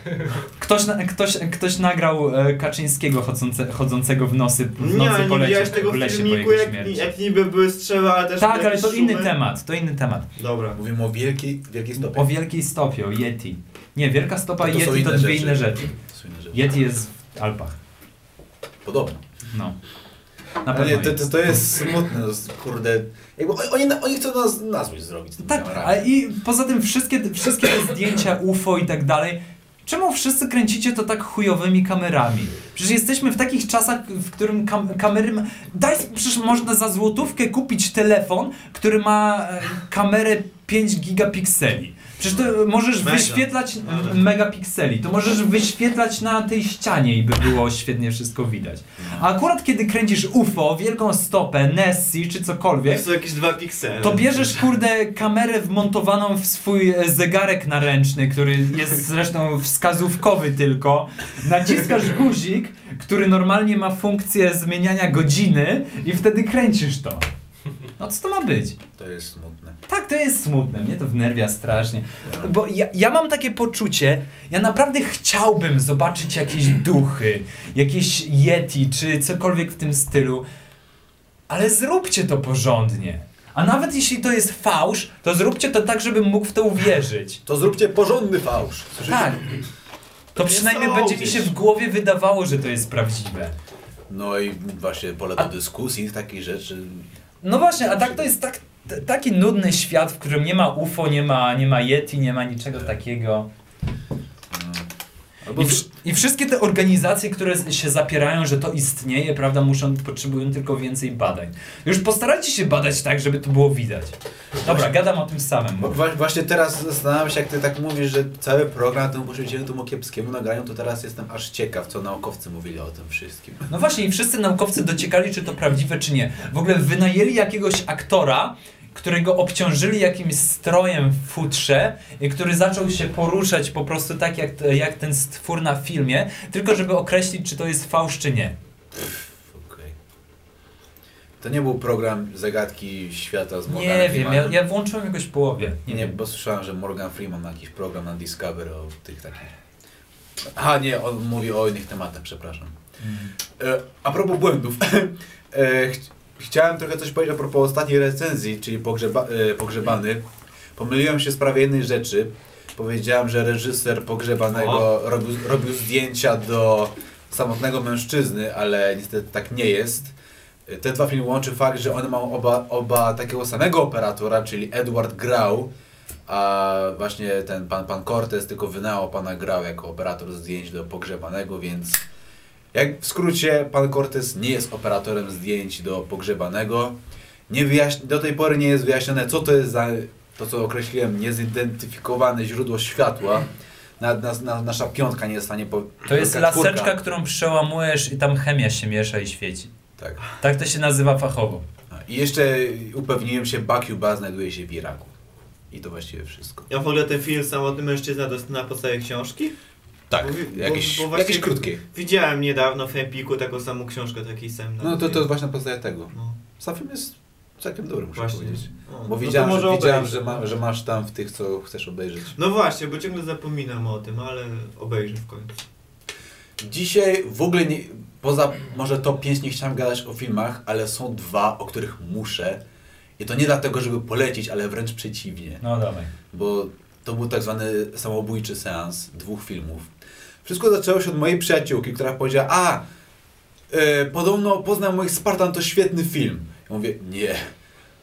Ktoś, na, ktoś, ktoś nagrał e, Kaczyńskiego chodzące, chodzącego w nosy w Nie, nocy ale po nie lecie, widziałeś tego w lesie po filmiku, jego jak, śmierci. jak niby były strzały, ale też Tak, ale to inny szumy. temat, to inny temat. Dobra. Mówimy o wielkiej, wielkiej stopie. O wielkiej stopie, o Yeti. Nie, wielka stopa To- i Yeti to dwie rzeczy. inne rzeczy. To są inne rzeczy. Yeti jest w Alpach. Podobno. No. Na pewno nie, to, jest. to, to jest smutne, kurde. Jakby oni, oni chcą nas na złość zrobić. Tak, ale i poza tym wszystkie, wszystkie te zdjęcia UFO i tak dalej, Czemu wszyscy kręcicie to tak chujowymi kamerami? Przecież jesteśmy w takich czasach, w którym kam kamery... Ma... Daj, przecież można za złotówkę kupić telefon, który ma e, kamerę 5 gigapikseli. Przecież to możesz Mega. wyświetlać Dobra. megapikseli. To możesz wyświetlać na tej ścianie i by było świetnie wszystko widać. A akurat kiedy kręcisz UFO, wielką stopę, Nessie czy cokolwiek, To są jakieś dwa piksele. to bierzesz, kurde, kamerę wmontowaną w swój e, zegarek naręczny, który jest zresztą wskazówkowy tylko. Naciskasz guzik, który normalnie ma funkcję zmieniania godziny i wtedy kręcisz to. No co to ma być? To jest smutne. Tak, to jest smutne, mnie to wnerwia strasznie. Bo ja, ja mam takie poczucie, ja naprawdę chciałbym zobaczyć jakieś duchy, jakieś yeti, czy cokolwiek w tym stylu, ale zróbcie to porządnie. A nawet jeśli to jest fałsz, to zróbcie to tak, żebym mógł w to uwierzyć. To zróbcie porządny fałsz. Słyszycie? Tak. To Nie przynajmniej są będzie mi gdzieś. się w głowie wydawało, że to jest prawdziwe. No i właśnie pole do dyskusji, takich rzeczy. No właśnie, a tak to jest tak, taki nudny świat, w którym nie ma UFO, nie ma, nie ma Yeti, nie ma niczego takiego. Albo I, wsz- I wszystkie te organizacje, które się zapierają, że to istnieje, prawda, muszą, potrzebują tylko więcej badań. Już postarajcie się badać tak, żeby to było widać. Dobra, gadam o tym samym. Właśnie teraz zastanawiam się, jak ty tak mówisz, że cały program temu poświęcony temu kiepskiemu nagraniu, to teraz jestem aż ciekaw, co naukowcy mówili o tym wszystkim. No właśnie, i wszyscy naukowcy dociekali, czy to prawdziwe, czy nie. W ogóle wynajęli jakiegoś aktora, którego obciążyli jakimś strojem w futrze i który zaczął się poruszać po prostu tak, jak, jak ten stwór na filmie, tylko żeby określić, czy to jest fałsz, czy nie. Okej. To nie był program Zagadki Świata z Morganem Nie wiem, ja, ja włączyłem jakoś w połowie. Nie, nie, bo słyszałem, że Morgan Freeman ma jakiś program na Discovery o tych takich... A nie, on mówi o innych tematach, przepraszam. E, a propos błędów. e, chciałem trochę coś powiedzieć a propos ostatniej recenzji, czyli pogrzeba e, Pogrzebany. Pomyliłem się w sprawie jednej rzeczy. Powiedziałem, że reżyser Pogrzebanego robił, robił zdjęcia do samotnego mężczyzny, ale niestety tak nie jest. Te dwa filmy łączy fakt, że one mają oba, oba takiego samego operatora, czyli Edward Grau, a właśnie ten pan, pan Cortez tylko wynajął pana Grau jako operator zdjęć do Pogrzebanego, więc jak w skrócie, pan Cortez nie jest operatorem zdjęć do Pogrzebanego. Nie wyjaśni, do tej pory nie jest wyjaśnione, co to jest za, to co określiłem, niezidentyfikowane źródło światła. Na, na, na, nasza piątka nie jest w stanie... Po, To jest czwórka. laseczka, którą przełamujesz i tam chemia się miesza i świeci. Tak. Tak to się nazywa fachowo. I jeszcze upewniłem się, Bakuba znajduje się w Iraku. I to właściwie wszystko. Ja w ogóle ten film Samotny Mężczyzna to jest na podstawie książki? Tak, Bo bo- jakieś, bo właśnie- jakieś krótkie. Widziałem niedawno w Empiku taką samą książkę, taki sam. No to, to jest właśnie na podstawie tego. No, Sam film jest całkiem dobry, muszę właśnie. powiedzieć. O, Bo no widziałem, że, widziałem że, ma, że masz tam w tych, co chcesz obejrzeć. No właśnie, bo ciągle zapominam o tym, ale obejrzę w końcu. Dzisiaj w ogóle nie, poza może top 5 nie chciałem gadać o filmach, ale są dwa, o których muszę. I to nie dlatego, żeby polecić, ale wręcz przeciwnie. No dawaj. Bo to był tak zwany samobójczy seans dwóch filmów. Wszystko zaczęło się od mojej przyjaciółki, która powiedziała, a e, podobno Poznał moich Spartan to świetny film. Ja mówię, nie,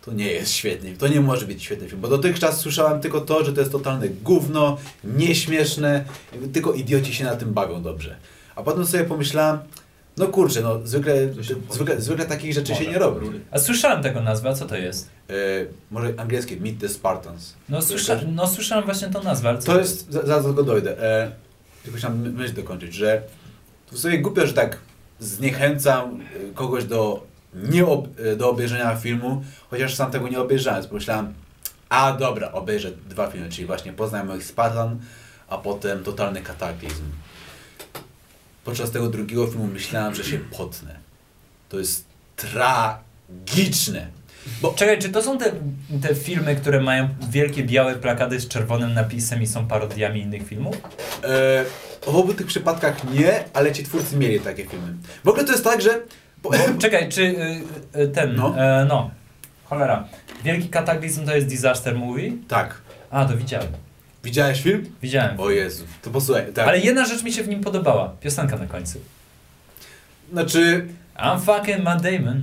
to nie jest świetny, to nie może być świetny film, bo dotychczas słyszałem tylko to, że to jest totalne gówno, nieśmieszne, tylko idioci się na tym bawią dobrze. A potem sobie pomyślałem, no kurczę, no zwykle, zwykle, zwykle takich rzeczy się nie robi. A słyszałem tego nazwę, a co to jest? E, może angielskie, Meet the Spartans. No, słysza, no słyszałem właśnie tą nazwę, ale co To jest, za- zaraz do tego dojdę. E, tylko chciałem my- myśl dokończyć, że to sobie głupio, że tak zniechęcam e, kogoś do, nie ob, e, do obejrzenia filmu, chociaż sam tego nie obejrzałem. Pomyślałem, a dobra, obejrzę dwa filmy, czyli właśnie Poznaj moich Spartan, a potem Totalny Kataklizm. Podczas tego drugiego filmu myślałem, że się potnę. To jest tragiczne. Bo Czekaj, czy to są te, te filmy, które mają wielkie białe plakaty z czerwonym napisem i są parodiami innych filmów? E, w obu tych przypadkach nie, ale ci twórcy mieli takie filmy. W ogóle to jest tak, że... Bo, czekaj, czy y, y, ten, No. no. E, no, cholera, Wielki Kataklizm to jest disaster movie? tak. A, to widziałem, Widziałeś film? widziałem. O Jezu, to posłuchaj. Tak. Ale jedna rzecz mi się w nim podobała, piosenka na końcu. Znaczy, I'm fucking Matt Damon.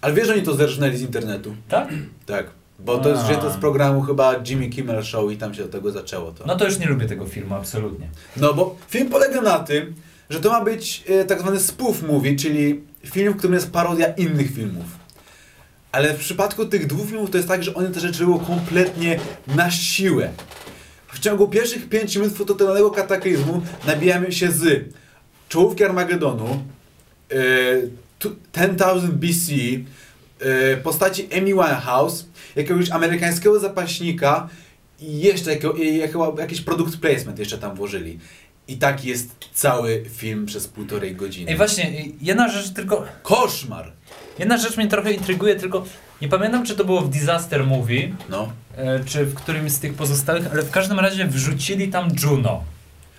Ale wiesz, że oni to zerżnęli z internetu. Tak? Tak. Bo to jest wzięte z programu chyba Jimmy Kimmel Show i tam się od tego zaczęło to. No to już nie lubię tego filmu, absolutnie. No bo film polega na tym, że to ma być e, tak zwany spoof movie, czyli film, w którym jest parodia innych filmów. Ale w przypadku tych dwóch filmów to jest tak, że one te rzeczy robią kompletnie na siłę. W ciągu pierwszych 5 minut totalnego kataklizmu nabijamy się z czołówki Armagedonu, e, 10,000 BC, e, postaci Amy Winehouse, jakiegoś amerykańskiego zapaśnika i jeszcze jako, i jako, jakiś produkt placement jeszcze tam włożyli. I tak jest cały film przez półtorej godziny. Ej, właśnie, y, jedna rzecz tylko, Koszmar! jedna rzecz mnie trochę intryguje, tylko nie pamiętam, czy to było w Disaster Movie, No. e, czy w którymś z tych pozostałych, ale w każdym razie wrzucili tam Juno.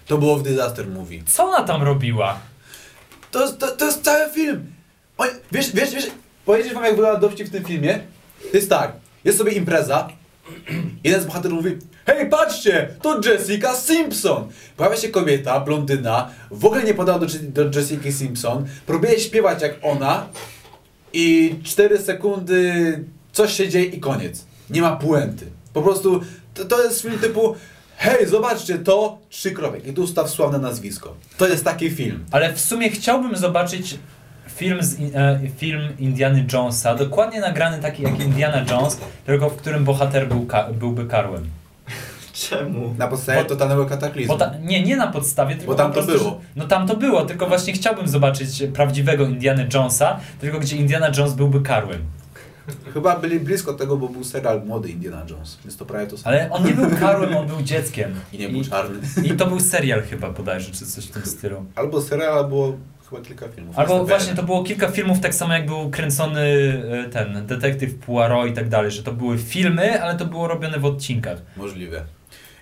To było w Disaster Movie. Co ona tam robiła? To, to, to jest cały film! Oj, wiesz, wiesz, wiesz, powiedzieć wam jak wygląda dowcip w tym filmie? To jest tak, jest sobie impreza, jeden z bohaterów mówi Hej, patrzcie, to Jessica Simpson! Pojawia się kobieta, blondyna, w ogóle nie podała do, do Jessica Simpson, próbuje śpiewać jak ona i 4 sekundy coś się dzieje i koniec. Nie ma puenty. Po prostu to, to jest film typu Hej, zobaczcie to, trzy kropek i tu ustaw sławne nazwisko. To jest taki film. Ale w sumie chciałbym zobaczyć film, z, e, film Indiany Jonesa, dokładnie nagrany taki jak Indiana Jones, tylko w którym bohater był ka- byłby karłem. Czemu? Na podstawie Bo- totalnego kataklizmu. Bo ta, nie, nie na podstawie, tylko Bo tam po to prostu, było. No tam to było, tylko właśnie chciałbym zobaczyć prawdziwego Indiana Jonesa, tylko gdzie Indiana Jones byłby karłem. Chyba byli blisko tego, bo był serial Młody Indiana Jones, więc to prawie to samo. Ale on nie był karłem, on był dzieckiem. I nie był czarny. I to był serial chyba bodajże, czy coś w tym stylu. Albo serial, albo chyba kilka filmów. Albo Jestem właśnie to było kilka filmów, tak samo jak był kręcony e, ten detektyw Poirot i tak dalej, że to były filmy, ale to było robione w odcinkach. Możliwe.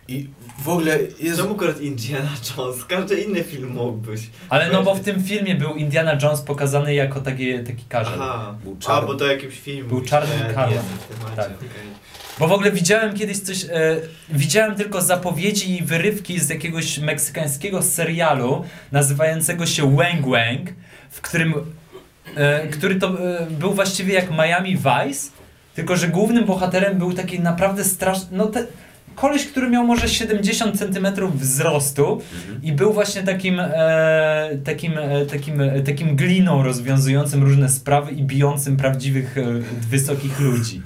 I w ogóle jest... Czemu akurat Indiana Jones? Każdy inny film mógł być. Ale no bo w tym filmie był Indiana Jones pokazany jako taki, taki karzel. Aha. Był A, czarny. bo to jakiś film. Był w temacie, Tak. okej. Bo w ogóle widziałem kiedyś coś, e, widziałem tylko zapowiedzi i wyrywki z jakiegoś meksykańskiego serialu nazywającego się Wang Wang, w którym, e, który to e, był właściwie jak Miami Vice, tylko że głównym bohaterem był taki naprawdę straszny, no te, koleś, który miał może 70 cm wzrostu Mhm. i był właśnie takim, e, takim, e, takim, e, takim gliną rozwiązującym różne sprawy i bijącym prawdziwych, e, wysokich ludzi.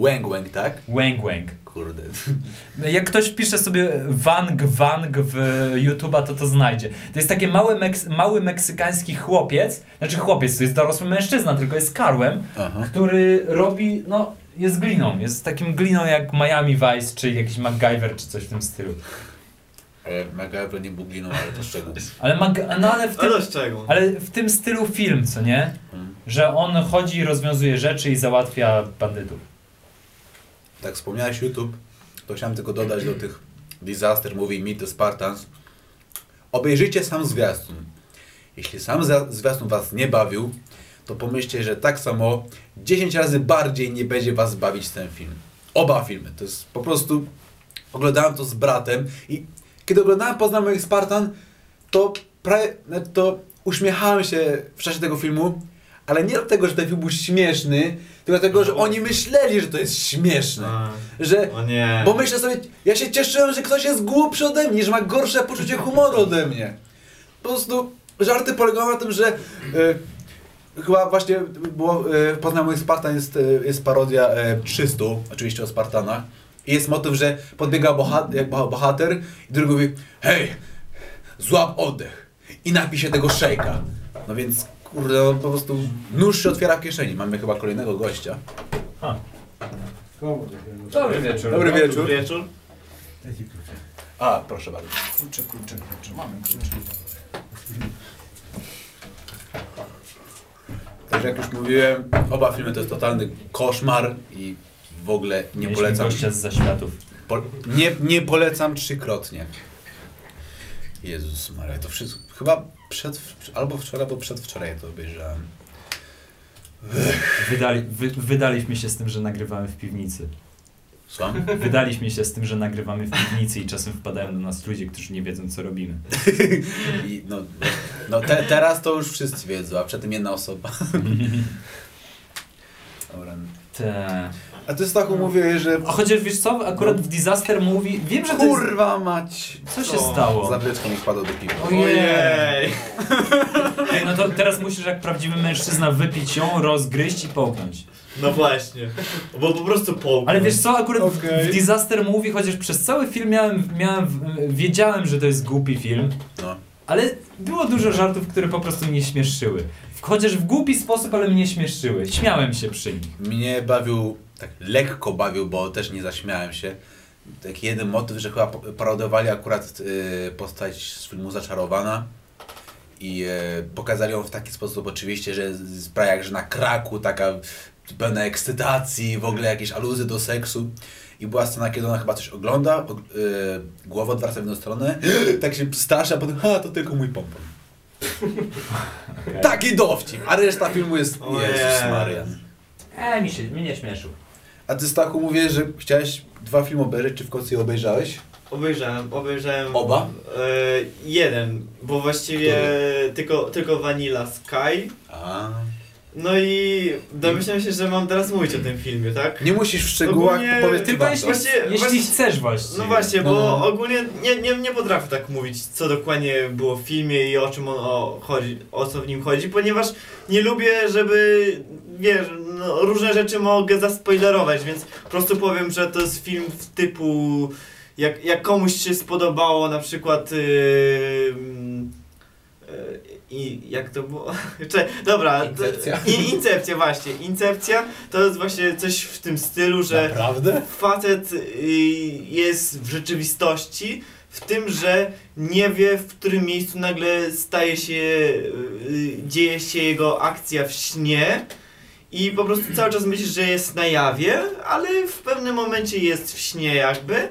Wang Wang, tak? Wang Wang. Kurde. Jak ktoś wpisze sobie Wang Wang w YouTube'a, to to znajdzie. To jest taki mały, meks mały meksykański chłopiec, znaczy chłopiec, to jest dorosły mężczyzna, tylko jest karłem, Aha. który robi, no, jest gliną, jest takim gliną jak Miami Vice, czy jakiś MacGyver, czy coś w tym stylu. E, MacGyver nie był gliną, ale to szczegół. Ale, Mag no, ale, w tym, Ale ale w tym stylu film, co nie? Mhm. Że on chodzi, rozwiązuje rzeczy i załatwia bandytów. Tak wspomniałeś YouTube, to chciałem tylko dodać do tych Disaster Movie Meet the Spartans. Obejrzyjcie sam zwiastun. Jeśli sam zwiastun was nie bawił, to pomyślcie, że tak samo 10 razy bardziej nie będzie was bawić ten film. Oba filmy. To jest po prostu... Oglądałem to z bratem i kiedy oglądałem Poznam moich Spartan, to to uśmiechałem się w czasie tego filmu, ale nie dlatego, że ten film był śmieszny, tylko dlatego, że oni myśleli, że to jest śmieszne. A, Że O nie. bo myślę sobie, ja się cieszyłem, że ktoś jest głupszy ode mnie, że ma gorsze poczucie humoru ode mnie. Po prostu żarty polegały na tym, że e, chyba właśnie było, e, Poznam moich Spartan jest, e, jest parodia e, 300, oczywiście o Spartanach. I jest motyw, że podbiega bohater, jak boha- bohater i drugi mówi, hej, złap oddech i napij się tego szejka. No więc, kurde, no, po prostu nóż się otwiera w kieszeni. Mamy chyba kolejnego gościa. Dobry wieczór. Dobry wieczór. Dobry wieczór. A, proszę bardzo. Kurczę, kurczę, kurczę, mamy kurczę. Także jak już mówiłem, oba filmy to jest totalny koszmar i w ogóle nie Mieliśmy polecam. gościa z zaświatów. Po, nie, nie polecam trzykrotnie. Jezus Maria, to wszystko. Chyba przed, albo wczoraj, albo przedwczoraj to obejrzałem. Wydali, wy, wydaliśmy się z tym, że nagrywamy w piwnicy. Słucham? Wydaliśmy się z tym, że nagrywamy w piwnicy i czasem wpadają do nas ludzie, którzy nie wiedzą, co robimy. I no, no te, teraz to już wszyscy wiedzą, a przedtem jedna osoba. Dobra. Te... A ty Stachu mówiłeś, że A chociaż wiesz co, akurat w Disaster Movie, wiem, że to jest... kurwa mać. Co się stało? Zabryczką mi wpadło do piwa. Ojej. Ojej. Ej, no to teraz musisz jak prawdziwy mężczyzna wypić ją, rozgryźć i połknąć. No właśnie. Bo po prostu połknął. Ale wiesz co, akurat w- Okej. w Disaster Movie, chociaż przez cały film miałem, miałem, wiedziałem, że to jest głupi film, No. ale było dużo żartów, które po prostu mnie śmieszyły. Chociaż w głupi sposób, ale mnie śmieszyły. Śmiałem się przy nich. Mnie bawił, tak lekko bawił, bo też nie zaśmiałem się. Taki jeden motyw, że chyba parodowali akurat y, postać z filmu Zaczarowana i y, pokazali ją w taki sposób oczywiście, że sprawia jak, że na kraku, taka pełna ekscytacji, w ogóle jakieś aluzje do seksu. I była scena, kiedy ona chyba coś ogląda, og- y, głowę odwraca w jedną stronę, tak się straszy, a potem, ha, to tylko mój pompon. Taki dowcip, a reszta filmu jest, Jezus Jezu. Maria. E, mi się, mnie śmieszył. A ty Stachu mówię, że chciałeś dwa filmy obejrzeć, czy w końcu je obejrzałeś? Obejrzałem, obejrzałem. Oba? E, jeden, bo właściwie tylko, tylko Vanilla Sky. A. No i domyślam się, że mam teraz mówić o tym filmie, tak? Nie musisz w szczegółach, Ogólnie- powiedz Tylko jeśli, Właśnie- jeśli właśnie- chcesz właściwie. No właśnie, bo No. ogólnie nie, nie, nie potrafię tak mówić, co dokładnie było w filmie i o czym on o, chodzi, o co w nim chodzi, ponieważ nie lubię, żeby, wiesz, no, różne rzeczy mogę zaspoilerować, więc po prostu powiem, że to jest film w typu, jak, jak komuś się spodobało na przykład yy, yy, i jak to było? Czekaj, Dobra. to- Incepcja. I, incepcja, właśnie. Incepcja to jest właśnie coś w tym stylu, że Naprawdę? facet y, jest w rzeczywistości, w tym, że nie wie, w którym miejscu nagle staje się, y, dzieje się jego akcja w śnie. I po prostu cały czas myśli, że jest na jawie, ale w pewnym momencie jest w śnie jakby.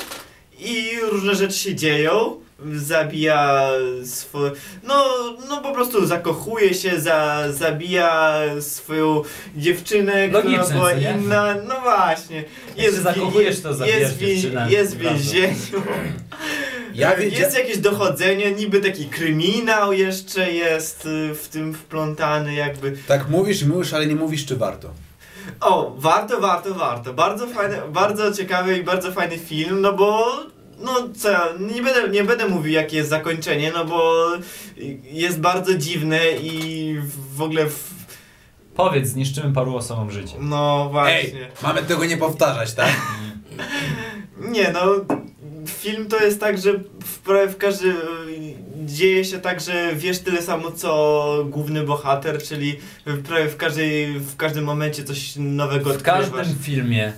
I różne rzeczy się dzieją. Zabija swoje. No, no po prostu zakochuje się, za, zabija swoją dziewczynę, Logiczne, która była co nie? inna. No właśnie. Jak się zakochujesz, to zabijasz jest, w dziewczynę. jest w Prawda. więzieniu. Ja jest jakieś dochodzenie, niby taki kryminał jeszcze jest y, w tym wplątany jakby. Tak mówisz i mówisz, ale nie mówisz, czy warto. O, warto, warto, warto. Bardzo fajny, bardzo ciekawy i bardzo fajny film, no bo no co, ja, nie będę, nie będę mówił jakie jest zakończenie, no bo jest bardzo dziwne i w ogóle w, Powiedz, zniszczymy paru osobom życie. no właśnie. Ej, mamy tego nie powtarzać, tak? Nie no, film to jest tak, że w, prawie w każdym dzieje się tak, że wiesz tyle samo co główny bohater, czyli w prawie w każdej, w każdym momencie coś nowego W odkrywasz. każdym filmie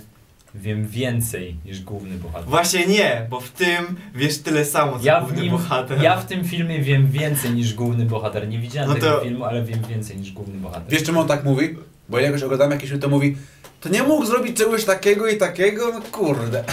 wiem więcej niż główny bohater. Właśnie nie, bo w tym wiesz tyle samo co Ja w, główny nim, bohater. ja w tym filmie wiem więcej niż główny bohater. Nie widziałem No tego to- filmu, ale wiem więcej niż główny bohater. Wiesz, czemu on tak mówi? Bo jak już oglądam jakiś film, to mówi to nie mógł zrobić czegoś takiego i takiego? No kurde.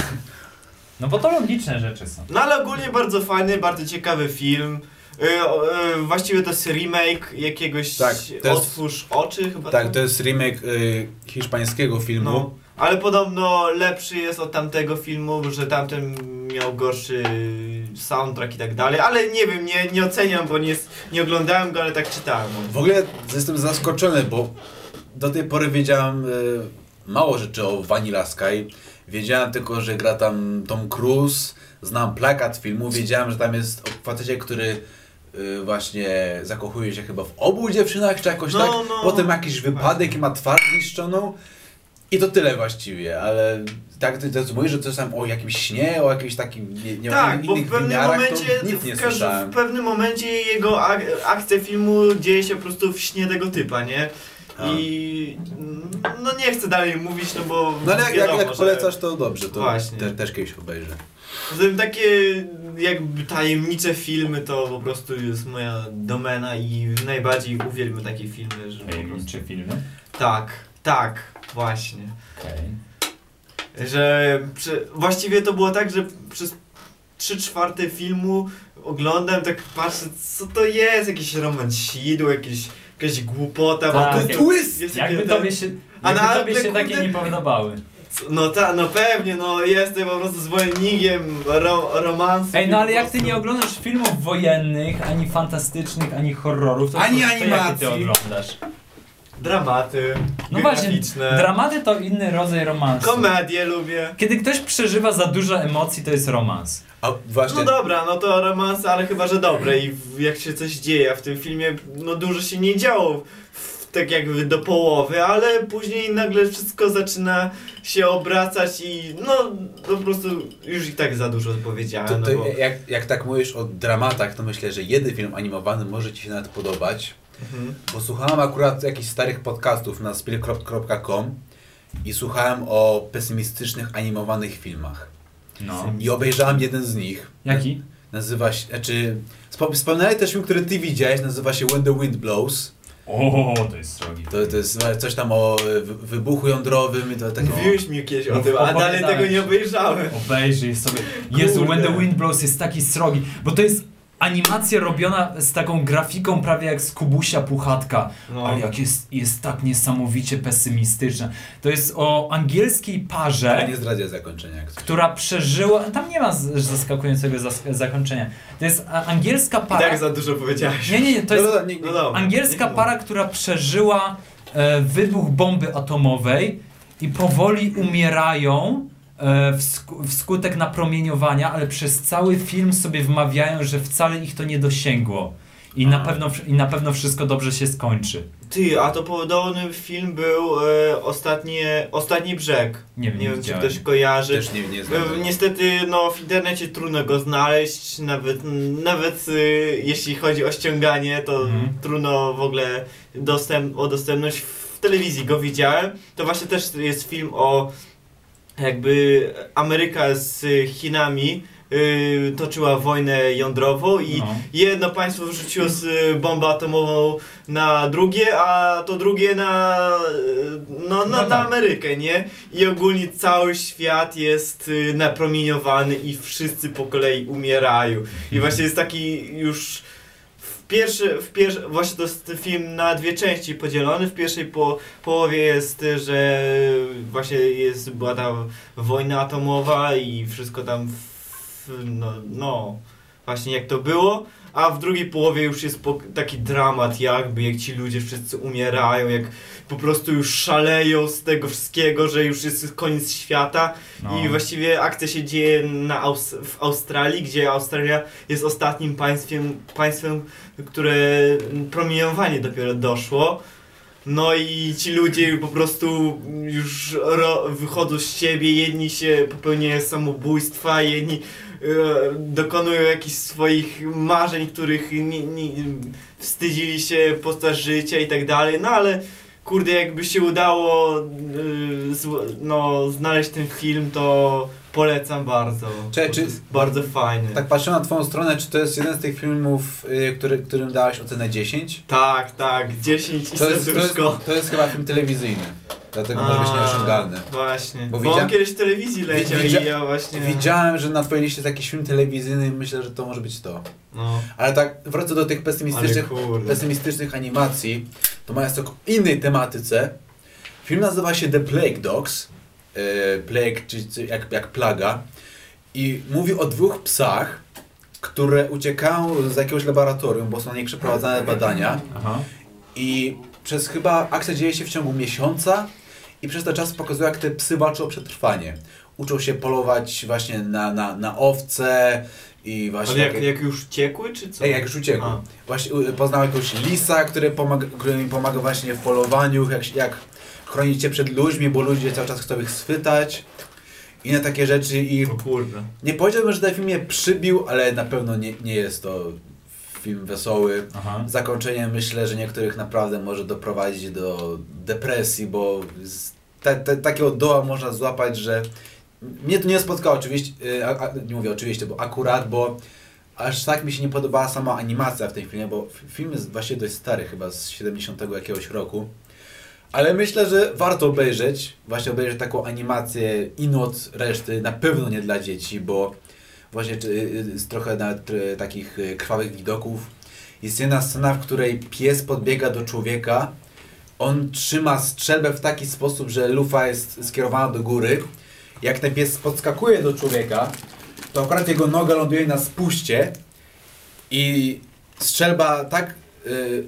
No bo to logiczne rzeczy są. No ale ogólnie bardzo fajny, bardzo ciekawy film. Y, o, y, właściwie to jest remake jakiegoś Tak, to jest- Otwórz oczy chyba. Tak, to jest remake y, hiszpańskiego filmu. No, ale podobno lepszy jest od tamtego filmu, że tamten miał gorszy soundtrack i tak dalej, ale nie wiem, nie, nie oceniam, bo nie, nie oglądałem go, ale tak czytałem. W ogóle jestem zaskoczony, bo do tej pory wiedziałem y, mało rzeczy o Vanilla Sky. Wiedziałem tylko, że gra tam Tom Cruise, znam plakat filmu, wiedziałem, że tam jest o facecie, który y, właśnie zakochuje się chyba w obu dziewczynach, czy jakoś No, tak. no. Potem jakiś wypadek i ma twarz niszczoną. I to tyle właściwie, ale tak ty to mówisz, że coś tam o jakimś śnie, o jakimś takim nie, nie tak, bo w innych pewnym wymiarach, momencie, nic nie w, w pewnym momencie jego ak- akcja filmu dzieje się po prostu w śnie tego typa, nie? A. I no nie chcę dalej mówić, no bo No ale jak, jak, wiadomo, jak że- polecasz, to dobrze, to Właśnie. te, też kiedyś obejrzę. Poza tym takie jakby tajemnicze filmy to po prostu jest moja domena i najbardziej uwielbiam takie filmy, że. Tajemnicze filmy. Tak, tak, właśnie. Okej. Że przy, właściwie to było tak, że przez 3 czwarte filmu oglądam, tak patrzę, co to jest, jakieś romansidło, jakieś, jakaś głupota, Tak, bo jak- tu twist! Jest Jakby takie- tobie się, A na- tobie się takie nie podobały. No tak, no pewnie, no jestem po prostu zwolennikiem ro, romansu. Ej, no ale jak ty nie oglądasz filmów wojennych, ani fantastycznych, ani horrorów, to Ani to, to jakie animacji. ty oglądasz? Dramaty, No właśnie, dramaty to inny rodzaj romansu. komedię lubię. Kiedy ktoś przeżywa za dużo emocji, to jest romans. A właśnie, No dobra, no to romanse, ale chyba, że dobre i jak się coś dzieje, a w tym filmie no dużo się nie działo w, tak jakby do połowy, ale później nagle wszystko zaczyna się obracać i no po prostu już i tak za dużo powiedziałem, to, no to bo... jak, jak tak mówisz o dramatach, to myślę, że jeden film animowany może Ci się nawet podobać. Mhm. Bo słuchałem akurat jakichś starych podcastów na spill.com i słuchałem o pesymistycznych animowanych filmach. No. I obejrzałem jeden z nich. Jaki? Nazywa się, znaczy, spo- wspomniałeś też film, który ty widziałeś, nazywa się When the Wind Blows. O, to jest srogi. To, to jest coś tam o wy- wybuchu jądrowym i to takie... Mówiłeś mi kiedyś o No, tym, a dalej tego nie obejrzałem. Obejrzyj sobie. Jezu, Kurde. When the Wind Blows jest taki srogi, bo to jest animacja robiona z taką grafiką prawie jak z Kubusia Puchatka, No. ale jak jest, jest tak niesamowicie pesymistyczna. To jest o angielskiej Ale parze, nie zdradzę zakończenia. Która przeżyła, tam nie ma zaskakującego zas- zakończenia. To jest angielska I para... tak za dużo powiedziałeś. Nie, nie, nie, to jest No, no, nie, No angielska Nie para, która przeżyła e, wybuch bomby atomowej i powoli umierają wskutek napromieniowania, ale przez cały film sobie wmawiają, że wcale ich to nie dosięgło. I na, pewno, i na pewno wszystko dobrze się skończy. Ty, a to podobny film był e, ostatnie, Ostatni Brzeg. Nie wiem, Nie wiem, czy ktoś kojarzy. Też nie, nie znam. E. Niestety, no w internecie trudno go znaleźć, nawet, nawet e, jeśli chodzi o ściąganie, to Mhm. trudno w ogóle dostęp, o dostępność. W telewizji go widziałem. To właśnie też jest film o jakby Ameryka z Chinami y, toczyła wojnę jądrową i No. jedno państwo wrzuciło z y, bombę atomową na drugie, a to drugie na, y, no, No na, na tak. Amerykę, nie? I ogólnie cały świat jest y, napromieniowany i wszyscy po kolei umierają. I właśnie jest taki już pierwszy, w pierwszy, właśnie to jest film na dwie części podzielony. W pierwszej po, połowie jest, że właśnie jest, była ta wojna atomowa i wszystko tam, w, no, no, właśnie jak to było. A w drugiej połowie już jest taki dramat jakby, jak ci ludzie wszyscy umierają, jak po prostu już szaleją z tego wszystkiego, że już jest koniec świata. No. I właściwie akcja się dzieje na Aus w Australii, gdzie Australia jest ostatnim państwem, państwem, które promieniowanie dopiero doszło. No i ci ludzie po prostu już wychodzą z siebie, jedni się popełniają samobójstwa, jedni e, dokonują jakichś swoich marzeń, których nie, nie, wstydzili się podczas życia i tak dalej, no ale kurde, jakby się udało zł- no, znaleźć ten film, to polecam bardzo. Bo czy- to bardzo fajny. Tak patrzę na twoją stronę, czy to jest jeden z tych filmów, y, który, którym dałeś ocenę 10? Tak, tak, 10 i To jest, to, jest, to jest chyba film telewizyjny. Dlatego może być nieosiągalny. Właśnie, Bo bo, on kiedyś w telewizji leciał i ja właśnie... Widziałem, że na twojej liście jakiś film telewizyjny i myślę, że to może być to. No, Ale tak, wrócę do tych pesymistycznych, pesymistycznych animacji, to ma jest o innej tematyce. Film nazywa się The Plague Dogs. E, plague, czyli czy- jak, jak plaga. I mówi o dwóch psach, które uciekają z jakiegoś laboratorium, bo są na nich przeprowadzane badania. Aha. I przez chyba akcja dzieje się w ciągu miesiąca i przez ten czas pokazuje, jak te psy walczą o przetrwanie. Uczą się polować właśnie na, na, na owce i właśnie... Ale jak, takie- jak już uciekły, czy co? Ej, jak już uciekł. A. Właśnie y, poznał jakiegoś lisa, który, pomaga, który mi pomaga właśnie w polowaniu, jak, jak chronić się przed ludźmi, bo ludzie cały czas chcą ich schwytać. Inne takie rzeczy i O kurde. nie powiedziałbym, że ten film mnie przybił, ale na pewno nie, nie jest to film wesoły. Aha. Zakończenie myślę, że niektórych naprawdę może doprowadzić do depresji, bo te, te, takiego doła można złapać, że mnie to nie spotkało oczywiście, y, a, a, nie mówię oczywiście, bo akurat, bo aż tak mi się nie podobała sama animacja w tym filmie, bo film jest właśnie dość stary, chyba z 70 jakiegoś roku. Ale myślę, że warto obejrzeć, właśnie obejrzeć taką animację inną od reszty, na pewno nie dla dzieci, bo właśnie y, y, jest trochę nawet y, takich krwawych widoków. Jest jedna scena, w której pies podbiega do człowieka, on trzyma strzelbę w taki sposób, że lufa jest skierowana do góry. Jak ten pies podskakuje do człowieka, to akurat jego noga ląduje na spuście i strzelba tak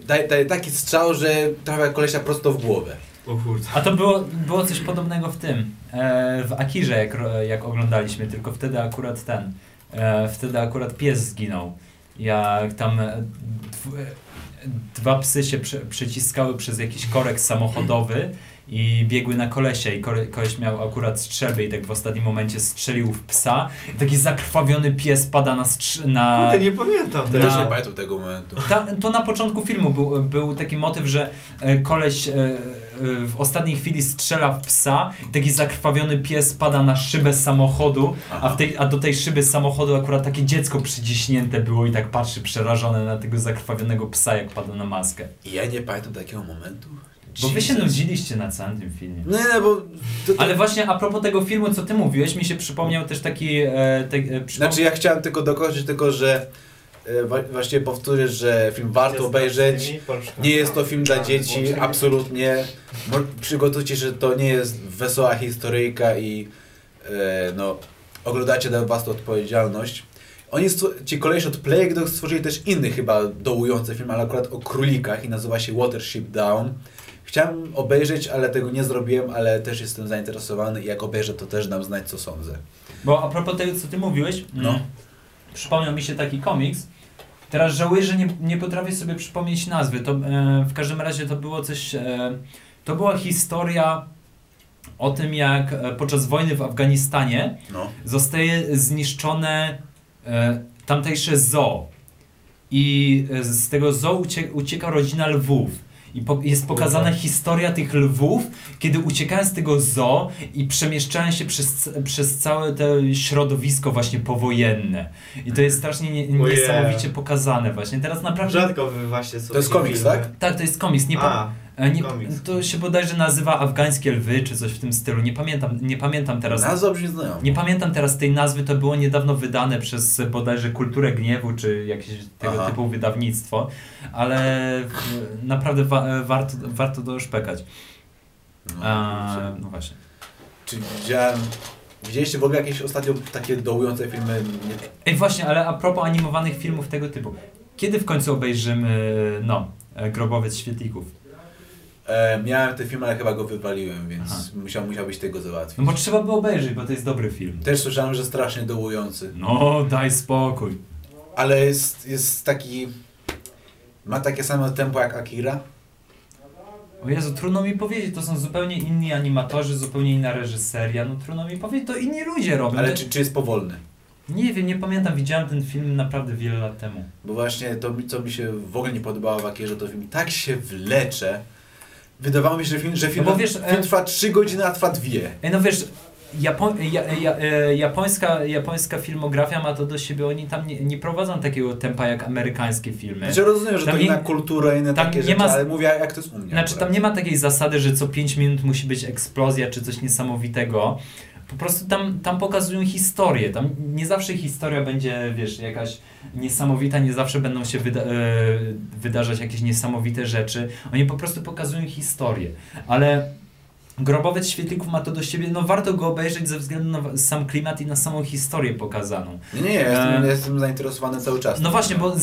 daje, daje taki strzał, że trafia kolesia prosto w głowę. O kurde. A to było, było coś podobnego w tym, e, w Akirze, jak, jak oglądaliśmy, tylko wtedy akurat ten, e, wtedy akurat pies zginął. Jak tam e, dw, e, dwa psy się prze, przeciskały przez jakiś korek samochodowy i biegły na kolesie i kole, koleś miał akurat strzelbę i tak w ostatnim momencie strzelił w psa i taki zakrwawiony pies pada na, strz- na, Kurde, nie pamiętam Na- Też nie pamiętam tego momentu. ta, to na początku filmu był, był taki motyw, że e, koleś e, e, w ostatniej chwili strzela w psa, taki zakrwawiony pies pada na szybę samochodu, a, Aha. tej, a do tej szyby samochodu akurat takie dziecko przyciśnięte było i tak patrzy przerażone na tego zakrwawionego psa, jak pada na maskę. I ja nie pamiętam takiego momentu. Bo wy się nudziliście na całym tym filmie. Nie, nie, bo... To, to, Ale właśnie a propos tego filmu, co ty mówiłeś, mi się przypomniał też taki... E, te, e, przypom- Znaczy ja chciałem tylko dokończyć tylko, że e, właściwie powtórzyć, że film warto obejrzeć. Nie jest to film dla dzieci, absolutnie. Przygotujcie się, że to nie jest wesoła historyjka i e, no, oglądacie na własną odpowiedzialność. Oni, ci koleś od Plague stworzyli też inny chyba dołujący film, ale akurat o królikach i nazywa się Watership Down. Chciałem obejrzeć, ale tego nie zrobiłem, ale też jestem zainteresowany i jak obejrzę, to też dam znać, co sądzę. Bo a propos tego, co ty mówiłeś, No. mm, przypomniał mi się taki komiks. Teraz żałuję, że nie, nie potrafię sobie przypomnieć nazwy. To, e, w każdym razie to było coś. E, to była historia o tym, jak e, podczas wojny w Afganistanie No. zostaje zniszczone e, tamtejsze zoo. I e, z tego zoo ucie, ucieka rodzina lwów. I po, jest pokazana historia tych lwów, kiedy uciekają z tego zoo i przemieszczają się przez, przez całe to środowisko właśnie powojenne. I to jest strasznie nie, niesamowicie pokazane właśnie. Teraz naprawdę... Rzadko wy właśnie są To jest komiks, tak? Tak, to jest komiks. Nie, nie, komiks. to się bodajże nazywa Afgańskie Lwy, czy coś w tym stylu. Nie pamiętam, nie pamiętam teraz. Nazwa brzmi znajomo. Nie pamiętam teraz tej nazwy, to było niedawno wydane przez bodajże Kulturę Gniewu, czy jakieś tego Aha. typu wydawnictwo, ale w- naprawdę wa warto, warto doszpekać. No, A, no właśnie. Czy widziałem... Widzieliście w ogóle jakieś ostatnio takie dołujące filmy? Nie, Ej właśnie, ale a propos animowanych filmów tego typu. Kiedy w końcu obejrzymy, no, e, Grobowiec Świetlików? E, miałem ten film, ale chyba go wywaliłem, więc Aha. musiał, musiałbyś tego załatwić. No bo trzeba by obejrzeć, bo to jest dobry film. Też słyszałem, że strasznie dołujący. No, daj spokój. Ale jest, jest taki... Ma takie samo tempo jak Akira. O Jezu, trudno mi powiedzieć, to są zupełnie inni animatorzy, zupełnie inna reżyseria, no trudno mi powiedzieć, to inni ludzie robią. Ale czy, czy jest powolny? Nie wiem, nie pamiętam, widziałem ten film naprawdę wiele lat temu. Bo właśnie to, co mi się w ogóle nie podobało w Akirze, to film tak się wlecze. Wydawało mi się, że film, że film, No wiesz, film e- trwa 3 godziny, a trwa 2. Ej, no wiesz, Japo ja, ja, e, japońska, japońska filmografia ma to do siebie, oni tam nie, nie prowadzą takiego tempa jak amerykańskie filmy. Znaczy rozumiem, że Tam to inna kultura, inne tam takie nie rzeczy, ma- ale mówię jak to jest u mnie. Znaczy tam akurat. nie ma takiej zasady, że co 5 minut musi być eksplozja czy coś niesamowitego. Po prostu tam, tam pokazują historię. Tam nie zawsze historia będzie, wiesz, jakaś niesamowita, nie zawsze będą się wyda e, wydarzać jakieś niesamowite rzeczy. Oni po prostu pokazują historię. Ale Grobowiec Świetlików ma to do siebie, no warto go obejrzeć ze względu na sam klimat i na samą historię pokazaną. Nie, nie, ja jestem, E, jestem zainteresowany cały czas. No właśnie, bo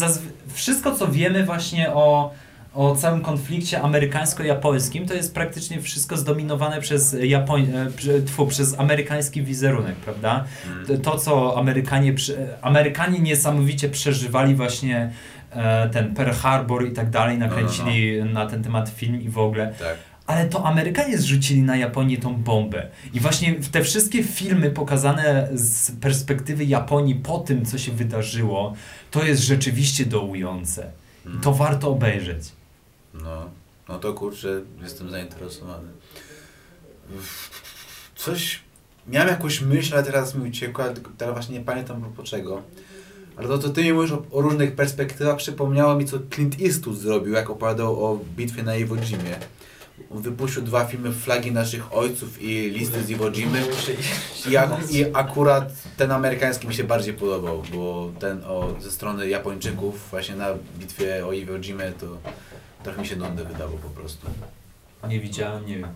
wszystko co wiemy właśnie o, o całym konflikcie amerykańsko-japońskim, to jest praktycznie wszystko zdominowane przez, Japoń, e, tfu, przez amerykański wizerunek, prawda? To, co Amerykanie, Amerykanie niesamowicie przeżywali właśnie e, ten Pearl Harbor i tak dalej, nakręcili na ten temat film i w ogóle. Tak. Ale to Amerykanie zrzucili na Japonię tą bombę. I właśnie te wszystkie filmy pokazane z perspektywy Japonii po tym, co się wydarzyło, to jest rzeczywiście dołujące. I to warto obejrzeć. No, no to kurczę, jestem zainteresowany. Coś, miałem jakąś myśl, ale teraz mi uciekła, teraz właśnie nie pamiętam po czego. Ale to, co ty mi mówisz o, o różnych perspektywach, przypomniało mi, co Clint Eastwood zrobił, jak opowiadał o bitwie na Iwo Jimie. Wypuścił dwa filmy Flagi naszych ojców i Listy z Iwo Jimy. I, I akurat ten amerykański mi się bardziej podobał, bo ten o, ze strony Japończyków właśnie na bitwie o Iwo Jimie to trochę mi się nudne wydało po prostu. Nie widziałem, nie wiem.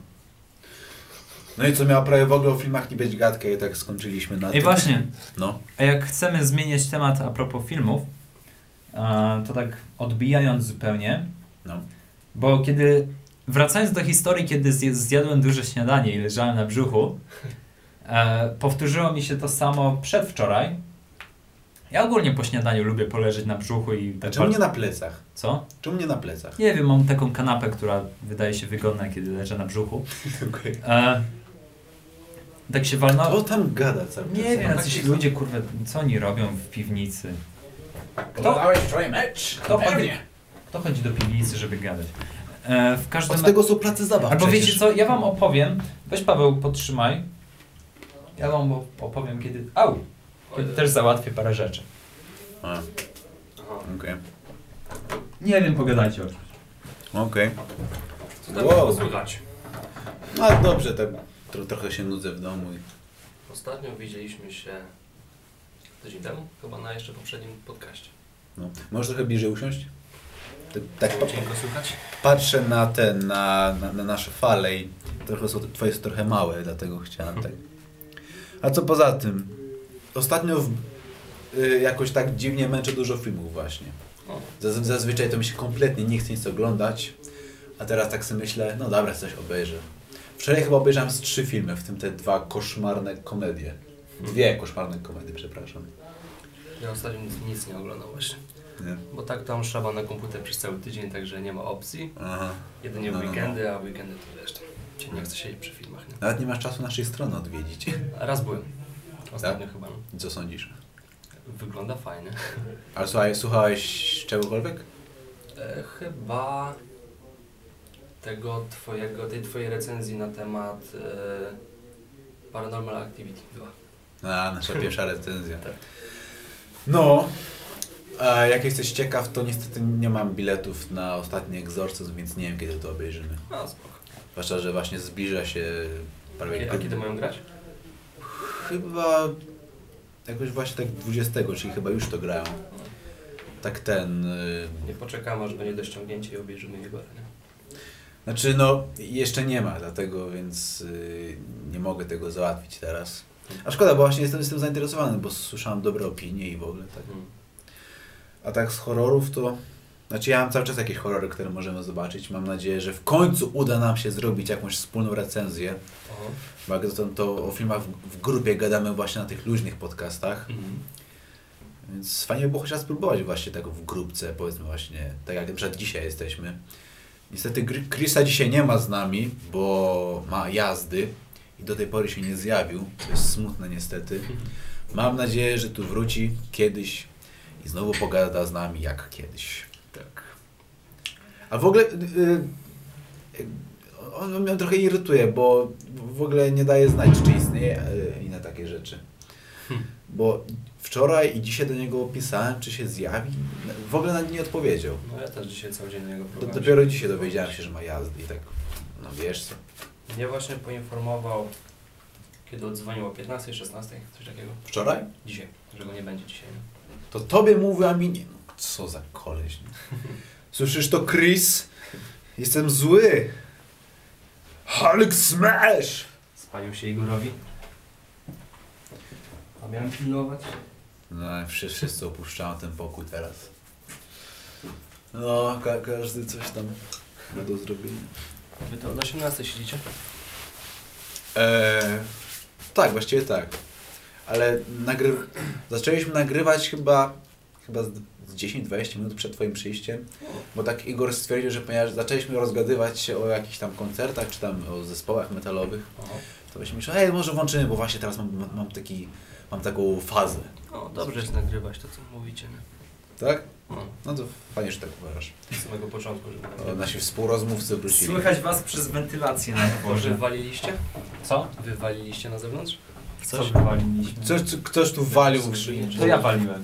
No i co miała prawie w ogóle o filmach nie być gadkę i tak skończyliśmy na I tym. właśnie, No. a jak chcemy zmieniać temat a propos filmów, E, to tak odbijając zupełnie, No. bo kiedy, wracając do historii, kiedy zje- zjadłem duże śniadanie i leżałem na brzuchu, e, powtórzyło mi się to samo przedwczoraj. Ja ogólnie po śniadaniu lubię poleżeć na brzuchu i tak czemu nie bardzo- na plecach? Co? Czemu nie na plecach? Nie wiem, mam taką kanapę, która wydaje się wygodna, kiedy leżę na brzuchu. Okej. E, tak się walnął. Kto tam gada cały czas? Nie wiem, No, jacyś taki- ludzie, kurwa, co oni robią w piwnicy? Kto, wczoraj mecz? Kto chodzi, kto chodzi do piwnicy, żeby gadać? E, w każdym Od tego są placy zabaw Albo przecież. wiecie co, ja wam opowiem. Weź Paweł, podtrzymaj. Ja wam op- opowiem, kiedy. Au! Też załatwię parę rzeczy. A. Okej. Nie wiem, pogadajcie o czymś. Okej. Co tam Wow. było słychać? No ale dobrze, tak tro, trochę się nudzę w domu. I... Ostatnio widzieliśmy się tydzień temu, chyba na jeszcze poprzednim podcaście. No. Możesz trochę bliżej usiąść? Tak, tak pa, Cienko słychać? patrzę na te, na, na, na nasze fale i trochę są, twoje są trochę małe, dlatego chciałem tak. A co poza tym? Ostatnio w, y, jakoś tak dziwnie męczę dużo filmów właśnie. Zaz, zazwyczaj to mi się kompletnie nie chce nic oglądać, a teraz tak sobie myślę, no dobra, coś obejrzę. Wczoraj chyba obejrzałem z trzy filmy, w tym te dwa koszmarne komedie. Dwie koszmarne komedie, przepraszam. ja ostatnio nic, nic nie oglądam właśnie. Nie? Bo tak tam szaba na komputer przez cały tydzień, także nie ma opcji. Aha. Jedynie w No, no, no. weekendy, a weekendy to wiesz, tam cię nie chce siedzieć przy filmach, nie? Nawet nie masz czasu naszej strony odwiedzić. Raz byłem. Ostatnio Tak? chyba. I Co sądzisz? Wygląda fajnie. Ale słuchaj, słuchałeś czegokolwiek? E, chyba tego twojego, tej twojej recenzji na temat e, Paranormal Activity była. A, nasza pierwsza recenzja. Tak. No, a jak jesteś ciekaw, to niestety nie mam biletów na ostatni egzorcyzm, więc nie wiem kiedy to obejrzymy. A, spoko. Zwłaszcza, że właśnie zbliża się prawie A kiedy mają grać? Chyba jakoś właśnie tak 20, czyli chyba już to grają. Tak ten. y, Nie poczekamy, aż będzie do ściągnięcia i obejrzymy jego. Nie? Znaczy, no, jeszcze nie ma, dlatego więc y, nie mogę tego załatwić teraz. A szkoda, bo właśnie jestem, jestem zainteresowany, bo słyszałem dobre opinie i w ogóle tak. Hmm. A tak z horrorów to. Znaczy, ja mam cały czas jakieś horrory, które możemy zobaczyć. Mam nadzieję, że w końcu uda nam się zrobić jakąś wspólną recenzję. Bo jak to, to o filmach w, w grupie gadamy właśnie na tych luźnych podcastach. Mhm. Więc fajnie by było chociaż spróbować właśnie tak w grupce, powiedzmy właśnie, tak jak na przykład dzisiaj jesteśmy. Niestety Chrisa dzisiaj nie ma z nami, bo ma jazdy i do tej pory się nie zjawił. To jest smutne niestety. Mam nadzieję, że tu wróci kiedyś i znowu pogada z nami jak kiedyś. A w ogóle y, y, on mnie trochę irytuje, bo w ogóle nie daje znać, czy istnieje y, inne takie rzeczy. Bo wczoraj i dzisiaj do niego pisałem, czy się zjawi. W ogóle na nie odpowiedział. No ja też dzisiaj cały dzień na niego Do, próbowałem. dopiero dzisiaj dowiedziałem się, że ma jazdy i tak, no wiesz co. Mnie właśnie poinformował, kiedy odzwonił o 15, 16, coś takiego. Wczoraj? Dzisiaj, że go nie będzie dzisiaj. nie? To tobie mówił, a mi nie. No, co za koleś. Słyszysz to, Chris? Jestem zły. Hulk smash! Spalił się Igorowi. A miałem pilnować? No, wszyscy, wszyscy opuszczają ten pokój teraz. No, ka każdy coś tam ma do zrobienia. Wy to od 18 siedzicie? Eee, tak, właściwie tak. Ale nagry... zaczęliśmy nagrywać chyba, chyba 10-20 minut przed Twoim przyjściem, bo tak Igor stwierdził, że ponieważ zaczęliśmy rozgadywać się o jakichś tam koncertach, czy tam o zespołach metalowych, to właśnie myślał, hej, może włączymy, bo właśnie teraz mam, mam, taki, mam taką fazę. O, dobrze jest nagrywać to, co mówicie. Nie? Tak? No, No to fajnie, że tak uważasz. z samego początku, żeby O, nasi współrozmówcy wrócili. Słychać was przez wentylację na dworze. Wywaliliście? Co? Wywaliliście na zewnątrz? Co wywaliliśmy? Coś, co- ktoś tu walił w Skrzynię. To ja waliłem.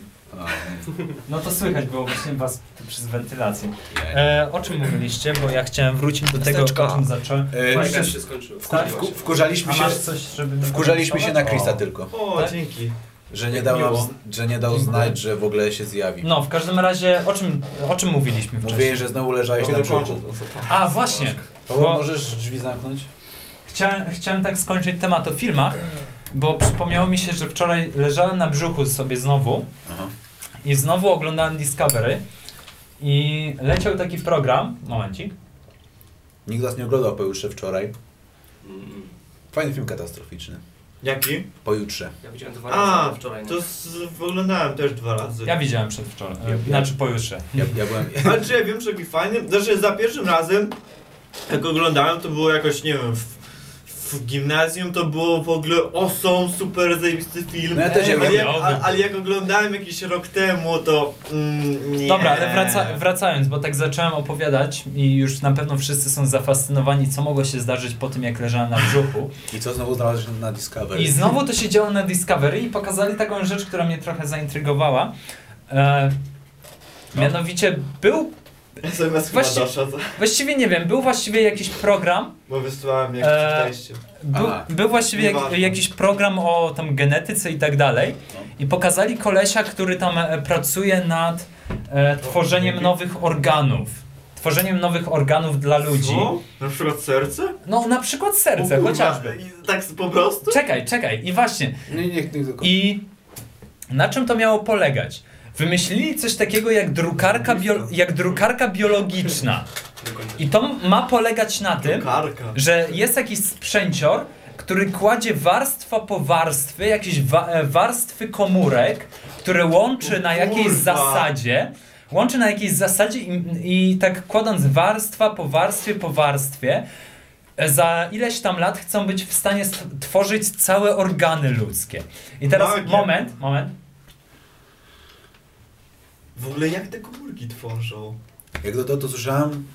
No to słychać było właśnie was przez wentylację. E, o czym mówiliście? Bo ja chciałem wrócić do tego, o czym zacząłem. E, się wku- wkurzaliśmy się, coś, żeby... wkurzaliśmy się na O. tylko. O, Tak? dzięki. Że nie dał, nam, że nie dał znać, że w ogóle się zjawi. No, w każdym razie, o czym, o czym mówiliśmy wcześniej? Mówiłeś, że znowu leżałeś na brzuchu. A, właśnie. Bo- możesz drzwi zamknąć? Chciałem, chciałem tak skończyć temat o filmach, bo przypomniało mi się, że wczoraj leżałem na brzuchu sobie znowu Aha. i znowu oglądałem Discovery i leciał taki program, momencik, Nikt was nie oglądał pojutrze wczoraj. Fajny film katastroficzny. Jaki? Pojutrze. Ja widziałem dwa A, razy wczoraj. to z, oglądałem też dwa razy. ja widziałem przedwczoraj, Ja- ja- znaczy pojutrze. Ja, ja byłem... Ale czy ja wiem, że taki fajny? Znaczy za pierwszym razem, jak oglądałem, to było jakoś, nie wiem, w, w gimnazjum to było w ogóle awesome, super zajebisty film. No ja też ale, jak, a- ale jak oglądałem jakiś rok temu, to mm, nie. Dobra, ale wraca, wracając, bo tak zacząłem opowiadać i już na pewno wszyscy są zafascynowani, co mogło się zdarzyć po tym, jak leżałem na brzuchu. I co znowu znalazłeś na Discovery? I znowu to się działo na Discovery i pokazali taką rzecz, która mnie trochę zaintrygowała. E, mianowicie był, SMS chyba Właściwie- doszedł, właściwie nie wiem, był właściwie jakiś program, bo wysłałem jak przeczytaliście. był, Aha. był właściwie jak, jakiś program o tam genetyce i tak dalej No. i pokazali kolesia, który tam e, pracuje nad e, tworzeniem nowych organów. Tworzeniem nowych organów dla ludzi. Co? Na przykład serce? No na przykład serce, chociażby. i Tak po prostu? Czekaj, czekaj i właśnie. Nie, nie, nie, tylko... I na czym to miało polegać? Wymyślili coś takiego jak drukarka, bio, jak drukarka biologiczna. I to ma polegać na tym, Karka. że jest jakiś sprzęcior, który kładzie warstwa po warstwie, jakieś wa e, warstwy komórek, które łączy na jakiejś zasadzie. Łączy na jakiejś zasadzie i, i tak kładąc warstwa po warstwie po warstwie, e, za ileś tam lat chcą być w stanie stworzyć całe organy ludzkie. I teraz Magia. moment, moment. W ogóle jak te komórki tworzą? Jak do to, to słyszałem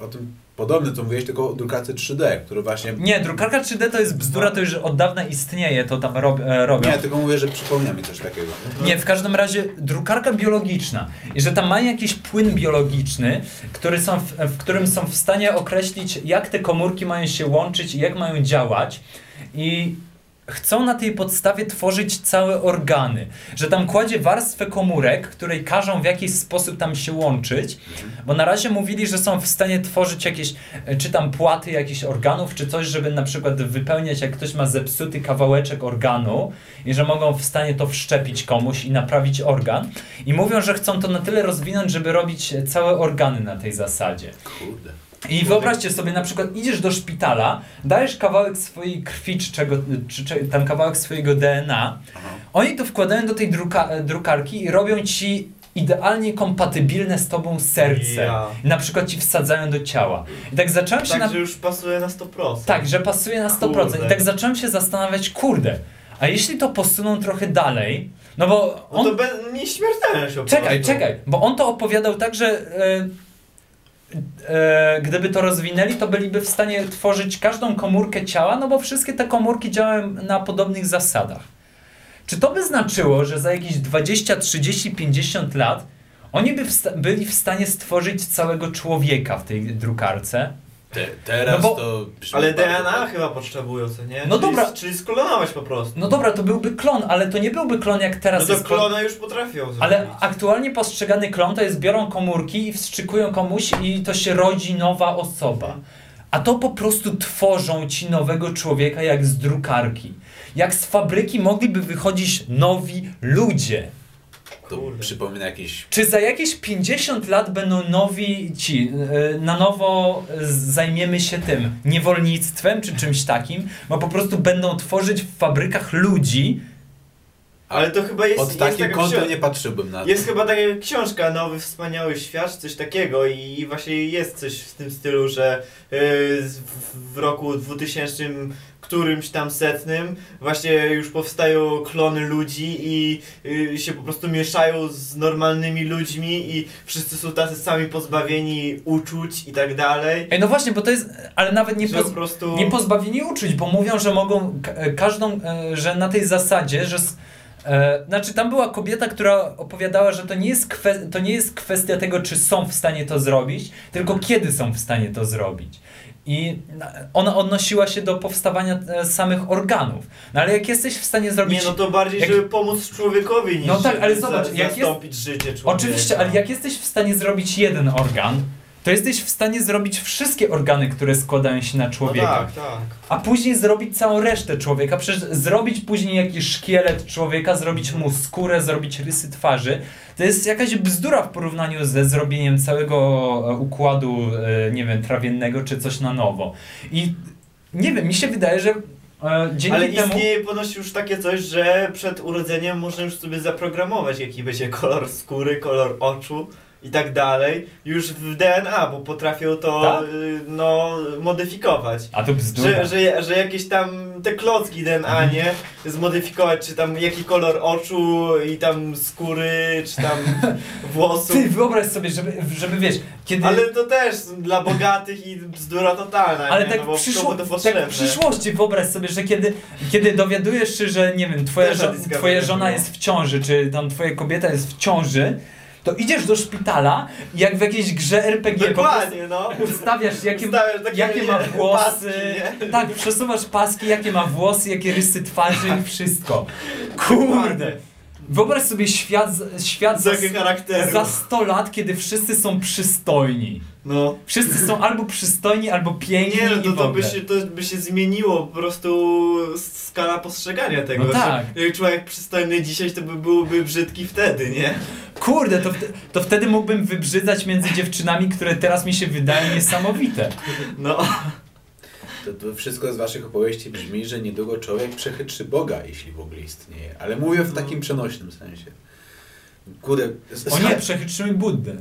o tym podobnym, co mówiłeś, tylko o drukarce 3D, które właśnie... Nie, drukarka 3D to jest bzdura, to już od dawna istnieje, to tam rob, e, robią. Nie, tylko mówię, że przypomina mi coś takiego. Nie, w każdym razie drukarka biologiczna i że tam mają jakiś płyn biologiczny, który są w, w którym są w stanie określić, jak te komórki mają się łączyć i jak mają działać i chcą na tej podstawie tworzyć całe organy, że tam kładzie warstwę komórek, której każą w jakiś sposób tam się łączyć, bo na razie mówili, że są w stanie tworzyć jakieś, e, czy tam płaty jakichś organów, czy coś, żeby na przykład wypełniać, jak ktoś ma zepsuty kawałeczek organu i że mogą w stanie to wszczepić komuś i naprawić organ. I mówią, że chcą to na tyle rozwinąć, żeby robić całe organy na tej zasadzie. Kurde. I wyobraźcie sobie, na przykład idziesz do szpitala, dajesz kawałek swojej krwi, czy, czego, czy, czy tam kawałek swojego DNA, Aha. oni to wkładają do tej druka, drukarki i robią ci idealnie kompatybilne z tobą serce. Ja. Na przykład ci wsadzają do ciała. I tak zacząłem się Tak, na... że już pasuje na 100%. Tak, że pasuje na 100%. Kurde. I tak zacząłem się zastanawiać, kurde, a jeśli to posuną trochę dalej, no bo No on... to be, po Czekaj, czekaj, bo on to opowiadał tak, że e, gdyby to rozwinęli, to byliby w stanie tworzyć każdą komórkę ciała, no bo wszystkie te komórki działają na podobnych zasadach. Czy to by znaczyło, że za jakieś 20, 30, 50 lat oni by byli w stanie stworzyć całego człowieka w tej drukarce? Te, teraz No bo- to... Ale DNA tak. chyba potrzebują, co nie? No czyli, dobra. Czyli sklonować po prostu. No dobra, to byłby klon, ale to nie byłby klon jak teraz no to jest klon. klona już potrafią zrobić. Ale aktualnie postrzegany klon to jest biorą komórki i wstrzykują komuś i to się rodzi nowa osoba. A to po prostu tworzą ci nowego człowieka jak z drukarki. Jak z fabryki mogliby wychodzić nowi ludzie. To Kurde. przypomina jakieś... Czy za jakieś 50 lat będą nowi ci, yy, na nowo yy, zajmiemy się tym niewolnictwem czy czymś takim, bo po prostu będą tworzyć w fabrykach ludzi, Ale to chyba jest, Pod takim kątem nie patrzyłbym na to. Jest chyba taka książka, Nowy Wspaniały Świat, coś takiego i właśnie jest coś w tym stylu, że yy, w, w roku 2000 którymś tam setnym właśnie już powstają klony ludzi i yy, się po prostu mieszają z normalnymi ludźmi i wszyscy są tacy sami pozbawieni uczuć i tak dalej. Ej, no właśnie, bo to jest, ale nawet nie, poz, po prostu... nie pozbawieni uczuć, bo mówią, że mogą ka- każdą, e, że na tej zasadzie, że s- e, znaczy tam była kobieta, która opowiadała, że to nie, jest to nie jest kwestia tego, czy są w stanie to zrobić, tylko kiedy są w stanie to zrobić. I na- ona odnosiła się do powstawania e, samych organów. No ale jak jesteś w stanie zrobić... Nie, no to bardziej, jak- żeby pomóc człowiekowi niż No tak, ale zobacz, jak jest- życie człowieka. Oczywiście, ale jak jesteś w stanie zrobić jeden organ, to jesteś w stanie zrobić wszystkie organy, które składają się na człowieka. No tak, tak. A później zrobić całą resztę człowieka. Przecież zrobić później jakiś szkielet człowieka, zrobić mu skórę, zrobić rysy twarzy. To jest jakaś bzdura w porównaniu ze zrobieniem całego e, układu, e, nie wiem, trawiennego czy coś na nowo. I nie wiem, mi się wydaje, że e, dzięki Ale temu... istnieje ponoć już takie coś, że przed urodzeniem można już sobie zaprogramować, jaki będzie kolor skóry, kolor oczu i tak dalej, już w DNA, bo potrafią to Tak? y, no, modyfikować. A to bzdura. Że, że, że jakieś tam te klocki DNA, nie? Zmodyfikować, czy tam jaki kolor oczu i tam skóry, czy tam włosów. Ty wyobraź sobie, żeby, żeby wiesz, kiedy... Ale to też dla bogatych i bzdura totalna, Ale nie? tak, no bo przyszło, tak w przyszłości wyobraź sobie, że kiedy, kiedy dowiadujesz się, że nie wiem, twoja, żo- twoja żona jest w ciąży, czy tam twoja kobieta jest w ciąży, to idziesz do szpitala i jak w jakiejś grze RPG Dokładnie, no. ustawiasz jakie, Ustawiasz takie jakie ma włosy, paski, tak, przesuwasz paski, jakie ma włosy, jakie rysy twarzy i wszystko. Kurde! Wyobraź sobie świat, świat za, za 100 lat, kiedy wszyscy są przystojni. No. Wszyscy są albo przystojni, albo piękni Nie, no to, to, by się, to by się zmieniło po prostu skala postrzegania tego. No tak. Że jak człowiek przystojny dzisiaj, to by byłby brzydki wtedy, nie? Kurde, to, to wtedy mógłbym wybrzydzać między dziewczynami, które teraz mi się wydają niesamowite. No. To, to wszystko z waszych opowieści brzmi, że niedługo człowiek przechytrzy Boga, jeśli w ogóle istnieje. Ale mówię w takim przenośnym sensie. Kurde, O nie, przechytrzymy Buddę.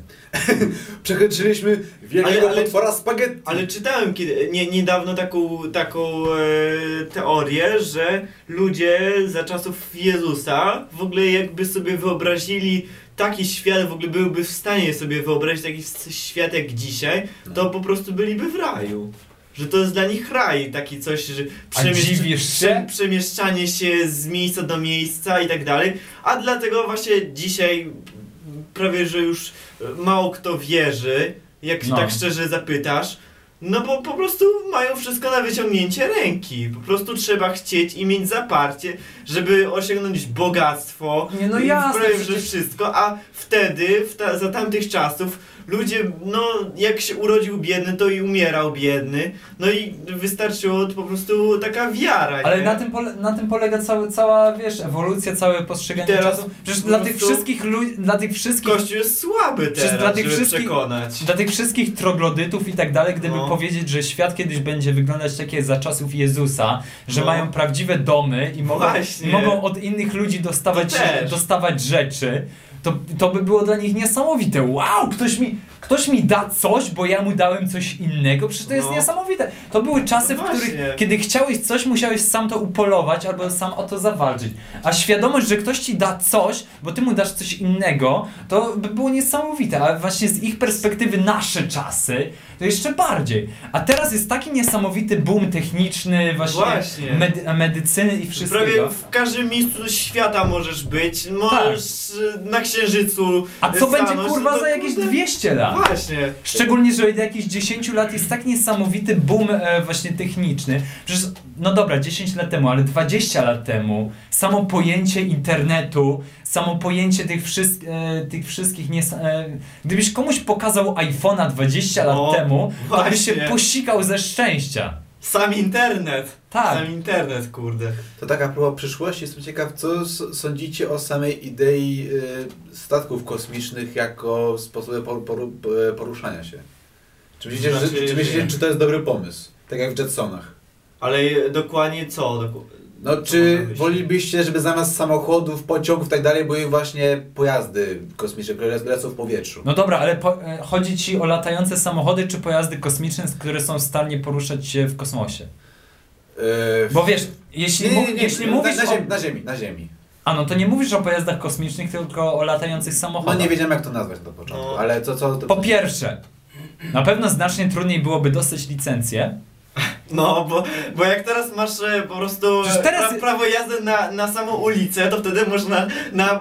przechytrzyliśmy wielkiego Ale- ale- potwora spaghetti. Ale czytałem kiedy, nie, niedawno taką, taką e, teorię, że ludzie za czasów Jezusa w ogóle jakby sobie wyobrazili taki świat, w ogóle byłby w stanie sobie wyobrazić taki świat jak dzisiaj, to po prostu byliby w raju. Że to jest dla nich raj, taki coś, że dziwisz się? przemieszczanie się z miejsca do miejsca i tak dalej. A dlatego właśnie dzisiaj prawie, że już mało kto wierzy, jak No. tak szczerze zapytasz. No bo po prostu mają wszystko na wyciągnięcie ręki. Po prostu trzeba chcieć i mieć zaparcie, żeby osiągnąć bogactwo. Nie, no jasne, prawie, że wszystko. A wtedy, ta, za tamtych czasów, ludzie, no jak się urodził biedny, to i umierał biedny. No i wystarczyło po prostu taka wiara. Ale nie? na tym, pole, na tym polega cały, cała, wiesz, ewolucja, całe postrzeganie I teraz czasu. Przecież dla tych wszystkich ludzi, dla tych wszystkich Kościół jest słaby teraz, dla tych wszystkich- przekonać. Dla tych wszystkich troglodytów i tak dalej, gdyby No. powiedzieć, że świat kiedyś będzie wyglądać tak jak za czasów Jezusa, że No. mają prawdziwe domy i mogą, Właśnie. mogą od innych ludzi dostawać, dostawać rzeczy, to, to by było dla nich niesamowite. Wow, ktoś mi, ktoś mi da coś, bo ja mu dałem coś innego, przecież to jest No. niesamowite. To były czasy, No w których kiedy chciałeś coś, musiałeś sam to upolować albo sam o to zawalczyć. A świadomość, że ktoś ci da coś, bo ty mu dasz coś innego, to by było niesamowite. A właśnie z ich perspektywy nasze czasy, to jeszcze bardziej. A teraz jest taki niesamowity boom techniczny, właśnie, Właśnie. Medy medycyny i wszystkiego. Prawie w każdym miejscu świata możesz być. Możesz y, na księżycu. A co stanąć, będzie kurwa no za jakieś kurde. 200 lat? Właśnie. Szczególnie, że od jakichś 10 lat jest tak niesamowity boom e, właśnie techniczny. Przecież, no dobra, 10 lat temu, ale 20 lat temu samo pojęcie internetu, samo pojęcie tych, wszystk e, tych wszystkich nies- e, Gdybyś komuś pokazał iPhone'a 20 lat No, temu, to byś się posikał ze szczęścia. Sam internet. Tak. Sam internet, kurde. To tak a propos przyszłości, jestem ciekaw, co sądzicie o samej idei y, statków kosmicznych jako sposobie por, por, poruszania się? Czy myślicie, Znaczy, że, czy, myślicie nie. czy to jest dobry pomysł? Tak jak w Jetsonach. Ale dokładnie co? Doku- No, Co czy wolelibyście, żeby zamiast samochodów, pociągów i tak dalej były właśnie pojazdy kosmiczne, które lecą w powietrzu? No dobra, ale po, e, chodzi ci o latające samochody czy pojazdy kosmiczne, które są w stanie poruszać się w kosmosie? Yy, Bo wiesz, jeśli, nie, nie, nie, jeśli na, mówisz na, o... ziemi, na ziemi, na ziemi. A no to nie mówisz o pojazdach kosmicznych, tylko o latających No samochodach. nie wiedziałem jak to nazwać na początku, No. ale co, co to... Po pierwsze, na pewno znacznie trudniej byłoby dostać licencję. No, bo, bo jak teraz masz e, po prostu pra, prawo jazdy na, na samą ulicę, to wtedy można na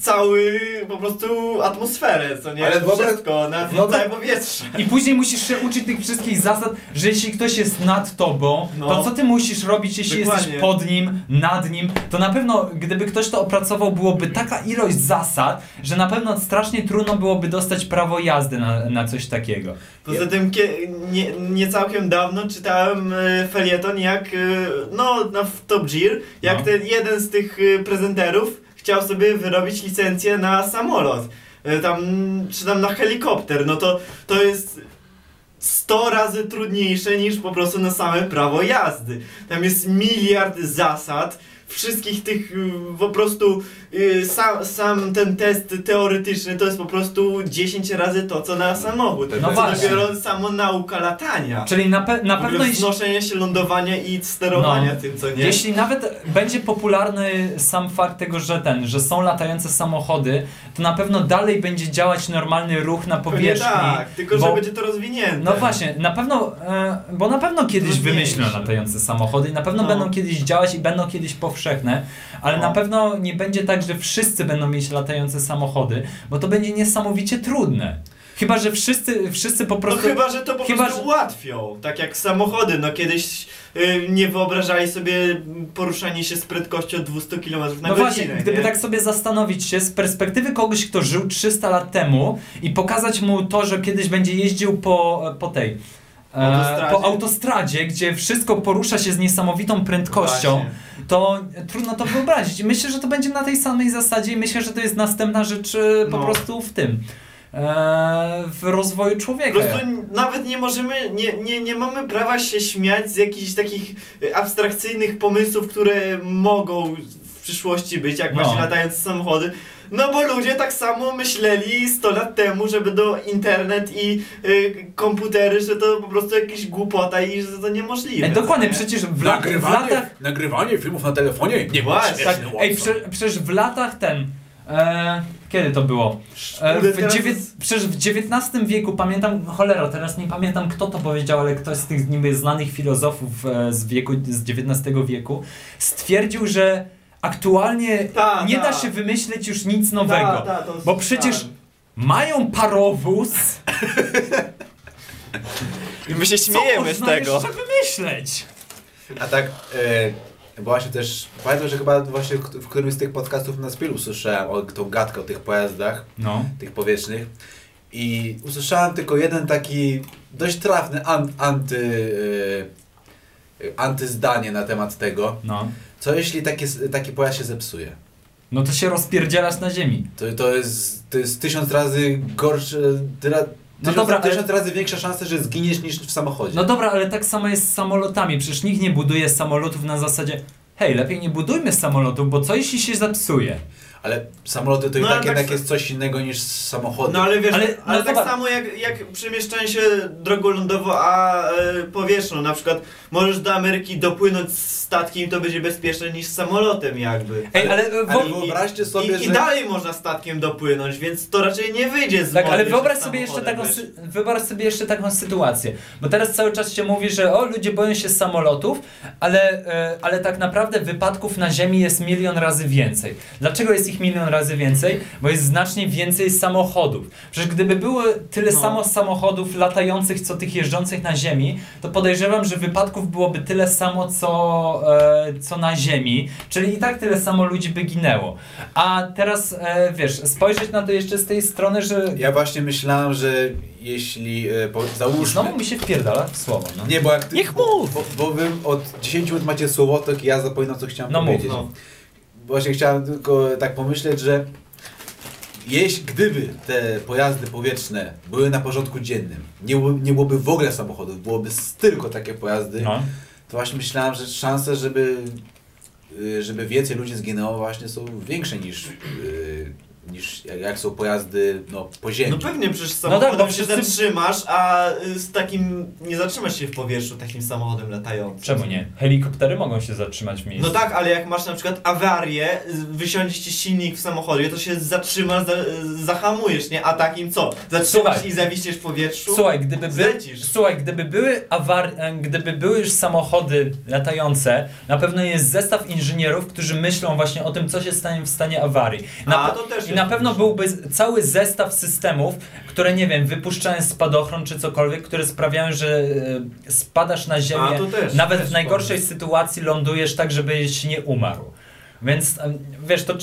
cały po prostu atmosferę, co nie? Ale wyobraź- Wszystko, na wyobraź- całe powietrze. I później musisz się uczyć tych wszystkich zasad, że jeśli ktoś jest nad tobą, No. to co ty musisz robić, jeśli Dokładnie. jesteś pod nim, nad nim, to na pewno, gdyby ktoś to opracował, byłoby taka ilość zasad, że na pewno strasznie trudno byłoby dostać prawo jazdy na, na coś takiego. Poza tym nie, nie całkiem dawno czytałem e, felieton jak, e, no, na, w Top Gear, jak No. ten jeden z tych e, prezenterów chciał sobie wyrobić licencję na samolot. E, tam, czy tam na helikopter, no to, to jest 100 razy trudniejsze niż po prostu na same prawo jazdy. Tam jest miliard zasad, wszystkich tych y, po prostu y, sam, sam ten test teoretyczny to jest po prostu 10 razy to co na samochód. No właśnie. dopiero samo nauka latania. Czyli na, pe- na pewno wznoszenie się, lądowania i sterowania No. tym, co nie. jeśli nawet będzie popularny sam fakt tego, że ten, że są latające samochody, to na pewno dalej będzie działać normalny ruch na Pewnie powierzchni. tak, tylko że bo- będzie to rozwinięte. No właśnie, na pewno, e, bo na pewno kiedyś wymyślą latające samochody i na pewno No. będą kiedyś działać i będą kiedyś powszechne, ale No. na pewno nie będzie tak, że wszyscy będą mieć latające samochody, bo to będzie niesamowicie trudne. Chyba, że wszyscy, wszyscy po No prostu... chyba, że to po chyba, prostu że- ułatwią, tak jak samochody, no kiedyś y, nie wyobrażali sobie poruszanie się z prędkością 200 km na No godzinę, właśnie, gdyby nie? tak sobie zastanowić się z perspektywy kogoś, kto żył 300 lat temu i pokazać mu to, że kiedyś będzie jeździł po, po tej... e, Autostradzie. po autostradzie, gdzie wszystko porusza się z niesamowitą prędkością, Właśnie. to trudno to wyobrazić. Myślę, że to będzie na tej samej zasadzie i myślę, że to jest następna rzecz e, po No. prostu w tym. E, w rozwoju Po człowieka. prostu n- nawet nie możemy, nie, nie, nie mamy prawa się śmiać z jakichś takich abstrakcyjnych pomysłów, które mogą w przyszłości być, jak No. właśnie latające samochody. No bo ludzie tak samo myśleli 100 lat temu, żeby do internet i y, komputery, że to po prostu jakieś głupota i że to niemożliwe. Ej, dokładnie, nie? przecież w, la- w latach... nagrywanie filmów na telefonie? Nie Właśnie. Tak, ej, prze, przecież w latach ten... E, kiedy to było? E, w dziewię- Przecież w XIX wieku, pamiętam, cholera, teraz nie pamiętam kto to powiedział, ale ktoś z tych niby znanych filozofów e, z wieku, z XIX wieku stwierdził, że aktualnie Ta, nie ta. da się wymyśleć już nic nowego. Ta, ta, to Bo przecież słyszałem. mają parowóz, I my się co śmiejemy z można tego. jeszcze wymyśleć? A tak, e, właśnie też, pamiętam, że chyba właśnie w którymś z tych podcastów na Spielu usłyszałem o tą gadkę o tych pojazdach, No. tych powietrznych i usłyszałem tylko jeden taki dość trafny an, anty, e, e, antyzdanie na temat tego, No. Co jeśli taki, taki pojazd się zepsuje. No to się rozpierdzielasz na ziemi. To, to, jest, to jest tysiąc razy gorsze, tyra, tysiąc, dobra, ale- tysiąc razy większa szansa, że zginiesz niż w samochodzie. No dobra, ale tak samo jest z samolotami. Przecież nikt nie buduje samolotów na zasadzie hej, lepiej nie budujmy samolotów, bo co jeśli się zepsuje? Ale samoloty to i No, tak ale jednak tak- jest coś innego niż samochody. No ale wiesz, Ale- ale, no tak zobacz. samo jak, jak przemieszczanie się drogą lądową, a e, powietrzną, na przykład możesz do Ameryki dopłynąć statkiem, to będzie bezpieczne niż samolotem jakby. Ej, ale, ale I- wyobraźcie sobie, I, że... I dalej można statkiem dopłynąć, więc to raczej nie wyjdzie z Tak, ale wyobraź sobie, jeszcze taką, sy- wyobraź sobie jeszcze taką sytuację. Bo teraz cały czas się mówi, że o, ludzie boją się samolotów, ale, e, ale tak naprawdę wypadków na Ziemi jest milion razy więcej. Dlaczego jest ich milion razy więcej? Bo jest znacznie więcej samochodów. Przecież gdyby było tyle No. samo samochodów latających, co tych jeżdżących na Ziemi, to podejrzewam, że wypadków byłoby tyle samo, co, e, co na Ziemi. Czyli i tak tyle samo ludzi by ginęło. A teraz, e, wiesz, spojrzeć na to jeszcze z tej strony, że Ja właśnie myślałem, że jeśli, e, po, załóżmy... Znowu mi się wpierdala w słowo, no. Nie, bo jak ty, Niech mów! Bo, bo wy od 10 minut macie słowotok i ja zapominam, co chciałem No mów, powiedzieć. no. Właśnie chciałem tylko tak pomyśleć, że jeśli, gdyby te pojazdy powietrzne były na porządku dziennym, nie, nie byłoby w ogóle samochodów, byłoby tylko takie pojazdy, No. to właśnie myślałem, że szanse, żeby, y, żeby więcej ludzi zginęło właśnie są większe niż, y, niż jak, jak są pojazdy no, po ziemi. No pewnie, przecież No tak, samochodem bo się wszyscy- zatrzymasz, a y, z takim, nie zatrzymasz się w powietrzu takim samochodem latającym. Czemu nie? Helikoptery mogą się zatrzymać w miejscu. No tak, ale jak masz na przykład awarię, y, wysiądzie ci silnik w samochodzie, to się zatrzymasz, za, y, zahamujesz, nie? A takim co? Zatrzymasz Słuchaj. i zawiśniesz w powietrzu? Słuchaj, gdyby, by, Zlecisz. słuchaj, gdyby były awar... e, gdyby były już samochody latające, na pewno jest zestaw inżynierów, którzy myślą właśnie o tym, co się stanie w stanie awarii. Na, A, pe- to też I jest na pewno byłby cały zestaw systemów, które nie wiem, wypuszczają spadochron czy cokolwiek, które sprawiają, że e, spadasz na ziemię. A, też, Nawet też w najgorszej pomysł. sytuacji lądujesz tak, żebyś nie umarł. Więc em, wiesz, to,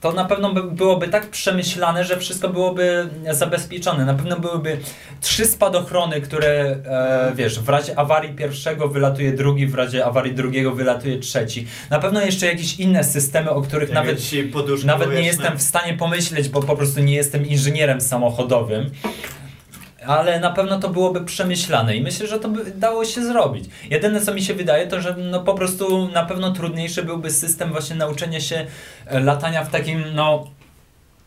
to na pewno by, byłoby tak przemyślane, że wszystko byłoby zabezpieczone. Na pewno byłyby trzy spadochrony, które e, wiesz, w razie awarii pierwszego wylatuje drugi, w razie awarii drugiego wylatuje trzeci. Na pewno jeszcze jakieś inne systemy, o których Jak nawet nawet nie jestem w stanie pomyśleć, bo po prostu nie jestem inżynierem samochodowym. Ale na pewno to byłoby przemyślane i myślę, że to by dało się zrobić. Jedyne co mi się wydaje, to że no po prostu na pewno trudniejszy byłby system właśnie nauczenia się e, latania w takim, no.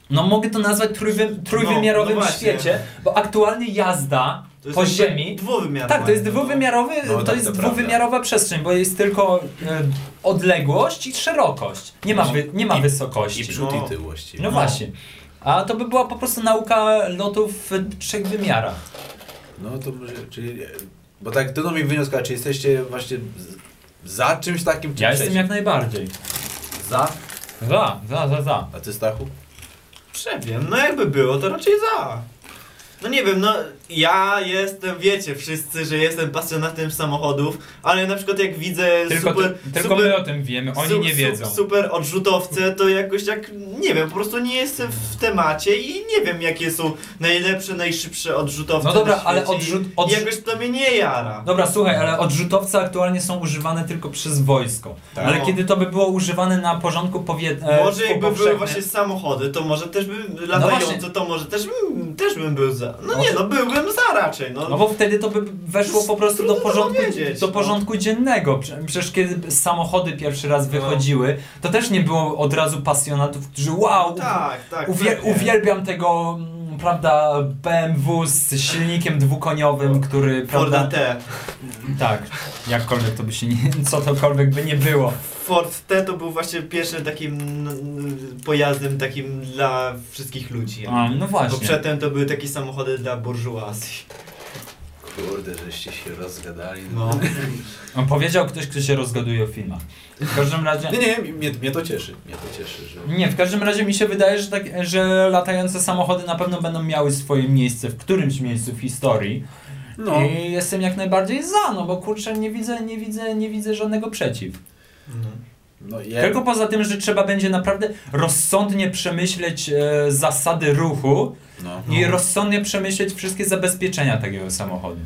No mogę to nazwać trójwy, trójwymiarowym No, no świecie, bo aktualnie jazda To jest po ziemi. Dwuwymiarowe. Tak, to jest dwuwymiarowy, No, to tak, jest to prawda. dwuwymiarowa przestrzeń, bo jest tylko e, odległość i szerokość. Nie ma, No. wy, nie ma I- wysokości. I przód No. i tył właściwie. No, właśnie. A to by była po prostu nauka lotów w trzech wymiarach. No to może, czyli, bo tak trudno mi wnioskować, czy jesteście właśnie za czymś takim, czy Ja jestem jak najbardziej. Za? Za, za, za, za. A ty Stachu? Przewiem, no jakby było, to raczej za. No nie wiem, no ja jestem, wiecie wszyscy, że jestem pasjonatem samochodów, ale na przykład jak widzę Tylko, super, ty, tylko super, my o tym wiemy, oni su- nie su- wiedzą. super odrzutowce, to jakoś jak, nie wiem, po prostu nie jestem w temacie i nie wiem jakie są najlepsze, najszybsze odrzutowce No dobra, ale odrzut- odrzu- jakoś to mnie nie jara. Dobra, słuchaj, ale odrzutowce aktualnie są używane tylko przez wojsko. Tak. Ale No. kiedy to by było używane na porządku powietrznym. Może jakby były właśnie samochody, to może też by latające, właśnie. to może też bym, też bym był za. No Może- nie, no byłbym za raczej, no. No bo wtedy to by weszło po prostu do porządku, do no. porządku dziennego. Prze- Przecież kiedy samochody pierwszy raz wychodziły, to też nie było od razu pasjonatów, którzy wow, Tak, tak. Uwiel pewnie. uwielbiam tego, mm, prawda, BMW z silnikiem dwukoniowym, który, Forda prawda, T. tak, jakkolwiek to by się nie, co tokolwiek by nie było. Ford T to był właśnie pierwszym takim pojazdem takim dla wszystkich ludzi. A, no Bo właśnie. przedtem to były takie samochody dla burżuazji. Kurde, żeście się rozgadali. No. On powiedział ktoś, kto się rozgaduje o filmach. W każdym razie... Nie, nie, mnie, mnie to cieszy. Mnie to cieszy, że... Nie, w każdym razie mi się wydaje, że, tak, że latające samochody na pewno będą miały swoje miejsce w którymś miejscu w historii. No. I jestem jak najbardziej za, no bo kurczę, nie widzę, nie widzę, nie widzę żadnego przeciw. No. No, ja, Tylko poza tym, że trzeba będzie naprawdę rozsądnie przemyśleć e, zasady ruchu no, i No. rozsądnie przemyśleć wszystkie zabezpieczenia takiego samochodu.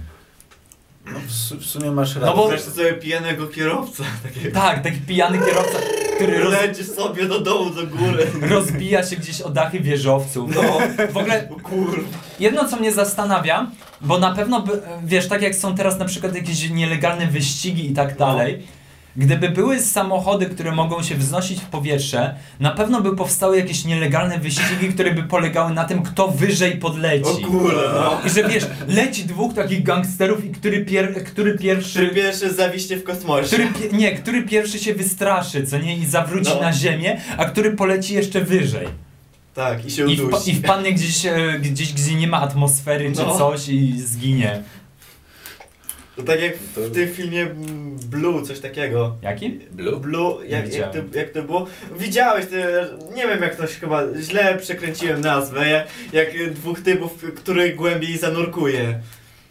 no w, w sumie masz rację. No bo- Wyobraźcie sobie pijanego kierowcę. Takiego. Tak, taki pijany kierowca, który roz, Leci sobie do dołu, do góry. rozbija się gdzieś o dachy wieżowców. No. W ogóle Kur... jedno, co mnie zastanawia, bo na pewno, wiesz, tak jak są teraz na przykład jakieś nielegalne wyścigi i tak dalej, Gdyby były samochody, które mogą się wznosić w powietrze, na pewno by powstały jakieś nielegalne wyścigi, które by polegały na tym, kto wyżej O podleci. kurde, no. I że wiesz, leci dwóch takich gangsterów i który, pier, który Czy pierwszy. pierwszy zawiśnie w kosmosie? Który, nie, który pierwszy się wystraszy, co nie? I zawróci No. na ziemię, a który poleci jeszcze wyżej. Tak, i się I, wpa- udusi. i wpadnie gdzieś, e, gdzieś, gdzie nie ma atmosfery czy No. coś i zginie. To tak jak To- w tym filmie Blue, coś takiego. Jaki? Blue? Blue, jak, jak, to, jak to było? Widziałeś, to, nie wiem jak to się chyba, źle przekręciłem nazwę, jak, jak dwóch typów, który głębiej zanurkuje.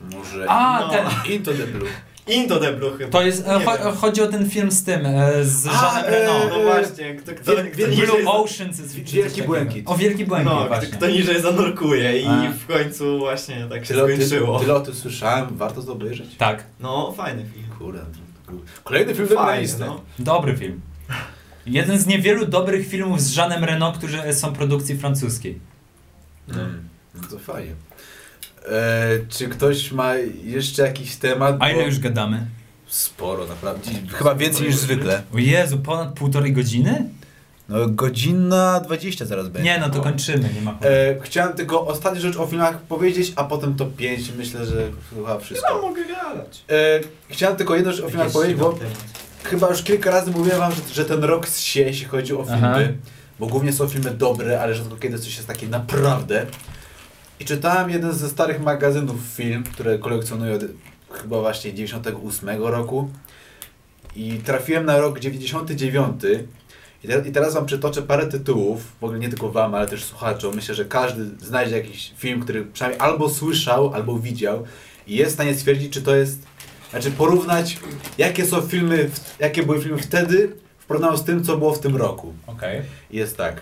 Może... A, No. ten. Into the Blue. Into the Blue chyba. To jest, e, cho- wiem. chodzi o ten film z tym, e, z Jeanem e, Reno. No właśnie, kto, kto, Wie- kto niżej... Blue za- Oceans jest czy coś Wielki błękit. O, Wielki Błękit No, kto, właśnie. kto niżej zanurkuje i A. w końcu właśnie tak się Tyle, skończyło. tyle o tym słyszałem, warto to obejrzeć. Tak, No, fajny film. Kurde. Kolejny film Fajny, no. dobry film. Jeden z niewielu dobrych filmów z Jeanem Reno, które są produkcji francuskiej. Mm, no to fajnie. E, czy ktoś ma jeszcze jakiś temat? A ile Bo- już gadamy? Sporo, naprawdę. Chyba więcej niż zwykle. O Jezu, ponad półtorej godziny? No godzina 20 zaraz będzie. Nie, no to kończymy, nie ma E, chciałem tylko ostatnią rzecz o filmach powiedzieć, a potem to 5 myślę, że chyba No wszystko. mogę gadać. E, chciałem tylko jedną rzecz o filmach powiedzieć, bo chyba już kilka razy mówiłem wam, że, że ten rok się, jeśli chodzi o filmy. Aha. Bo głównie są filmy dobre, ale rzadko kiedy coś jest takie naprawdę. I czytałem jeden ze starych magazynów film, które kolekcjonuję od chyba właśnie 98 roku. I trafiłem na rok 99. I, te, I teraz wam przytoczę parę tytułów, w ogóle nie tylko wam, ale też słuchaczom. Myślę, że każdy znajdzie jakiś film, który przynajmniej albo słyszał, albo widział i jest w stanie stwierdzić, czy to jest, znaczy porównać, jakie są filmy, jakie były filmy wtedy w porównaniu z tym, co było w tym roku. Okej. I Jest tak.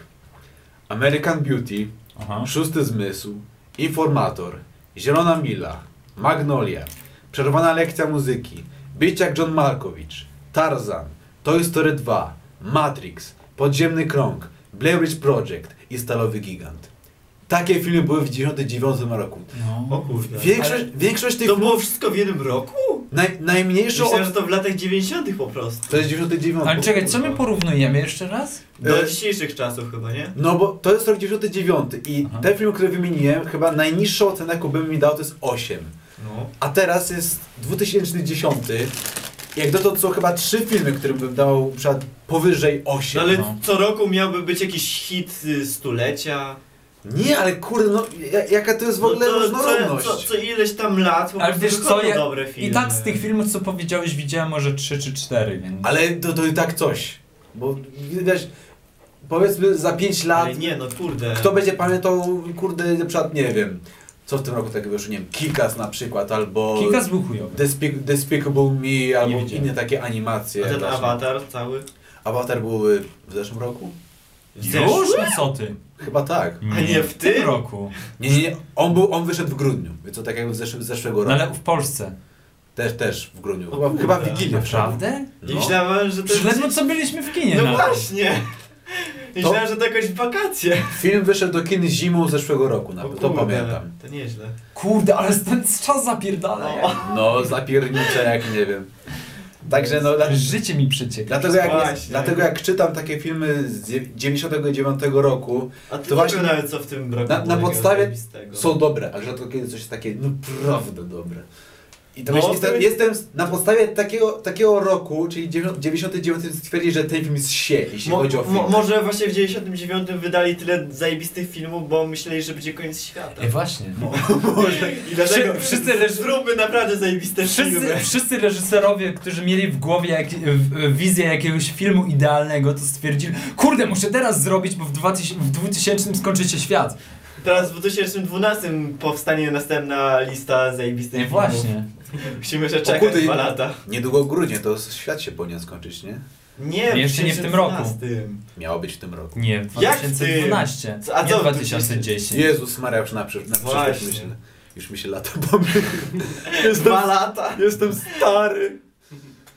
American Beauty, Aha. Szósty Zmysł, Informator, Zielona Mila, Magnolia, Przerwana lekcja muzyki, Być jak John Malkovich, Tarzan, Toy Story 2, Matrix, Podziemny Krąg, Blair Witch Project i Stalowy Gigant. Takie filmy były w 99 roku. No. O kurde. Większość, Ale większość tych To było wszystko w jednym roku? naj, najmniejszą... Myślałem, że Od... to w latach 90 po prostu. To jest 99. Ale czekaj, co my porównujemy jeszcze raz? Do E, dzisiejszych czasów chyba, nie? No bo to jest rok 99 i Aha. te filmy, które wymieniłem, chyba najniższą ocenę, jaką bym mi dał, to jest 8. No. A teraz jest 2010. Jak dotąd są chyba trzy filmy, którym bym dał przykład powyżej 8. No ale No. co roku miałby być jakiś hit y, stulecia. Nie, ale kurde, no ja- jaka to jest w ogóle no to różnorodność. Co, co, co ileś tam lat po Ale wiesz co, ja- dobre filmy. I tak z tych filmów, co powiedziałeś, widziałem może 3 czy 4, więc... Ale to, to i tak coś. Bo widać, powiedzmy za 5 lat, Ale nie, no kurde. kto będzie pamiętał, kurde, na przykład, nie wiem, co w tym roku takiego wyszło, nie wiem, Kikas na przykład, albo Kikas był chujowy. Despic Despicable Me, albo inne takie animacje. A ten właśnie. awatar cały? Awatar były w zeszłym roku? Już? No co ty? Chyba tak. A nie w tym? roku. Nie, nie, nie. On, był, on wyszedł w grudniu, więc to tak jakby z zeszłego, zeszłego No roku. ale w Polsce. Też, też w grudniu. Chyba, chyba w Wigilię. Naprawdę? I No. myślałem, że to jest... ledwo co byliśmy w kinie No na to. właśnie! Myślałem, że to jakoś wakacje. Film wyszedł do kin zimą zeszłego roku nawet, to pamiętam. To nieźle. Kurde, ale ten czas zapierdala. No. No, zapiernicze jak nie wiem. Także no, dla, Życie mi przecieka. dlatego, jak, Właśnie. dlatego jak czytam takie filmy z dzie- 99 roku, A ty To właśnie nawet co w tym roku na- na podstawie są dobre, ale rzadko kiedy coś jest takie naprawdę dobre. I to No, jestem, jest- jestem na podstawie takiego, takiego roku, czyli 99 stwierdzić, że ten film jest sie, jeśli Mo, chodzi o film. mo, może właśnie w 99 wydali tyle zajebistych filmów, bo myśleli, że będzie koniec świata. Ej, właśnie. I dlatego Wszy- wszyscy reż- zróbmy naprawdę zajebiste Wszyscy, filmy. wszyscy reżyserowie, którzy mieli w głowie jak, w- wizję jakiegoś filmu idealnego, to stwierdzili, kurde, muszę teraz zrobić, bo w 2000, w 2000 skończy się świat. Teraz w 2012 powstanie następna lista zajebistych Ej, filmów. właśnie. Musimy jeszcze czekać dwa lata. Niedługo w grudniu, to świat się powinien skończyć, nie? Nie, Nie, jeszcze nie w tym roku. 2012. Miało być w tym roku. Nie, w Jak ty? 2012, A nie co w 2010. Jezus Maria, już na, na przyszłość myślę. Już mi się lata pomyliło. Dwa lata. Jestem stary.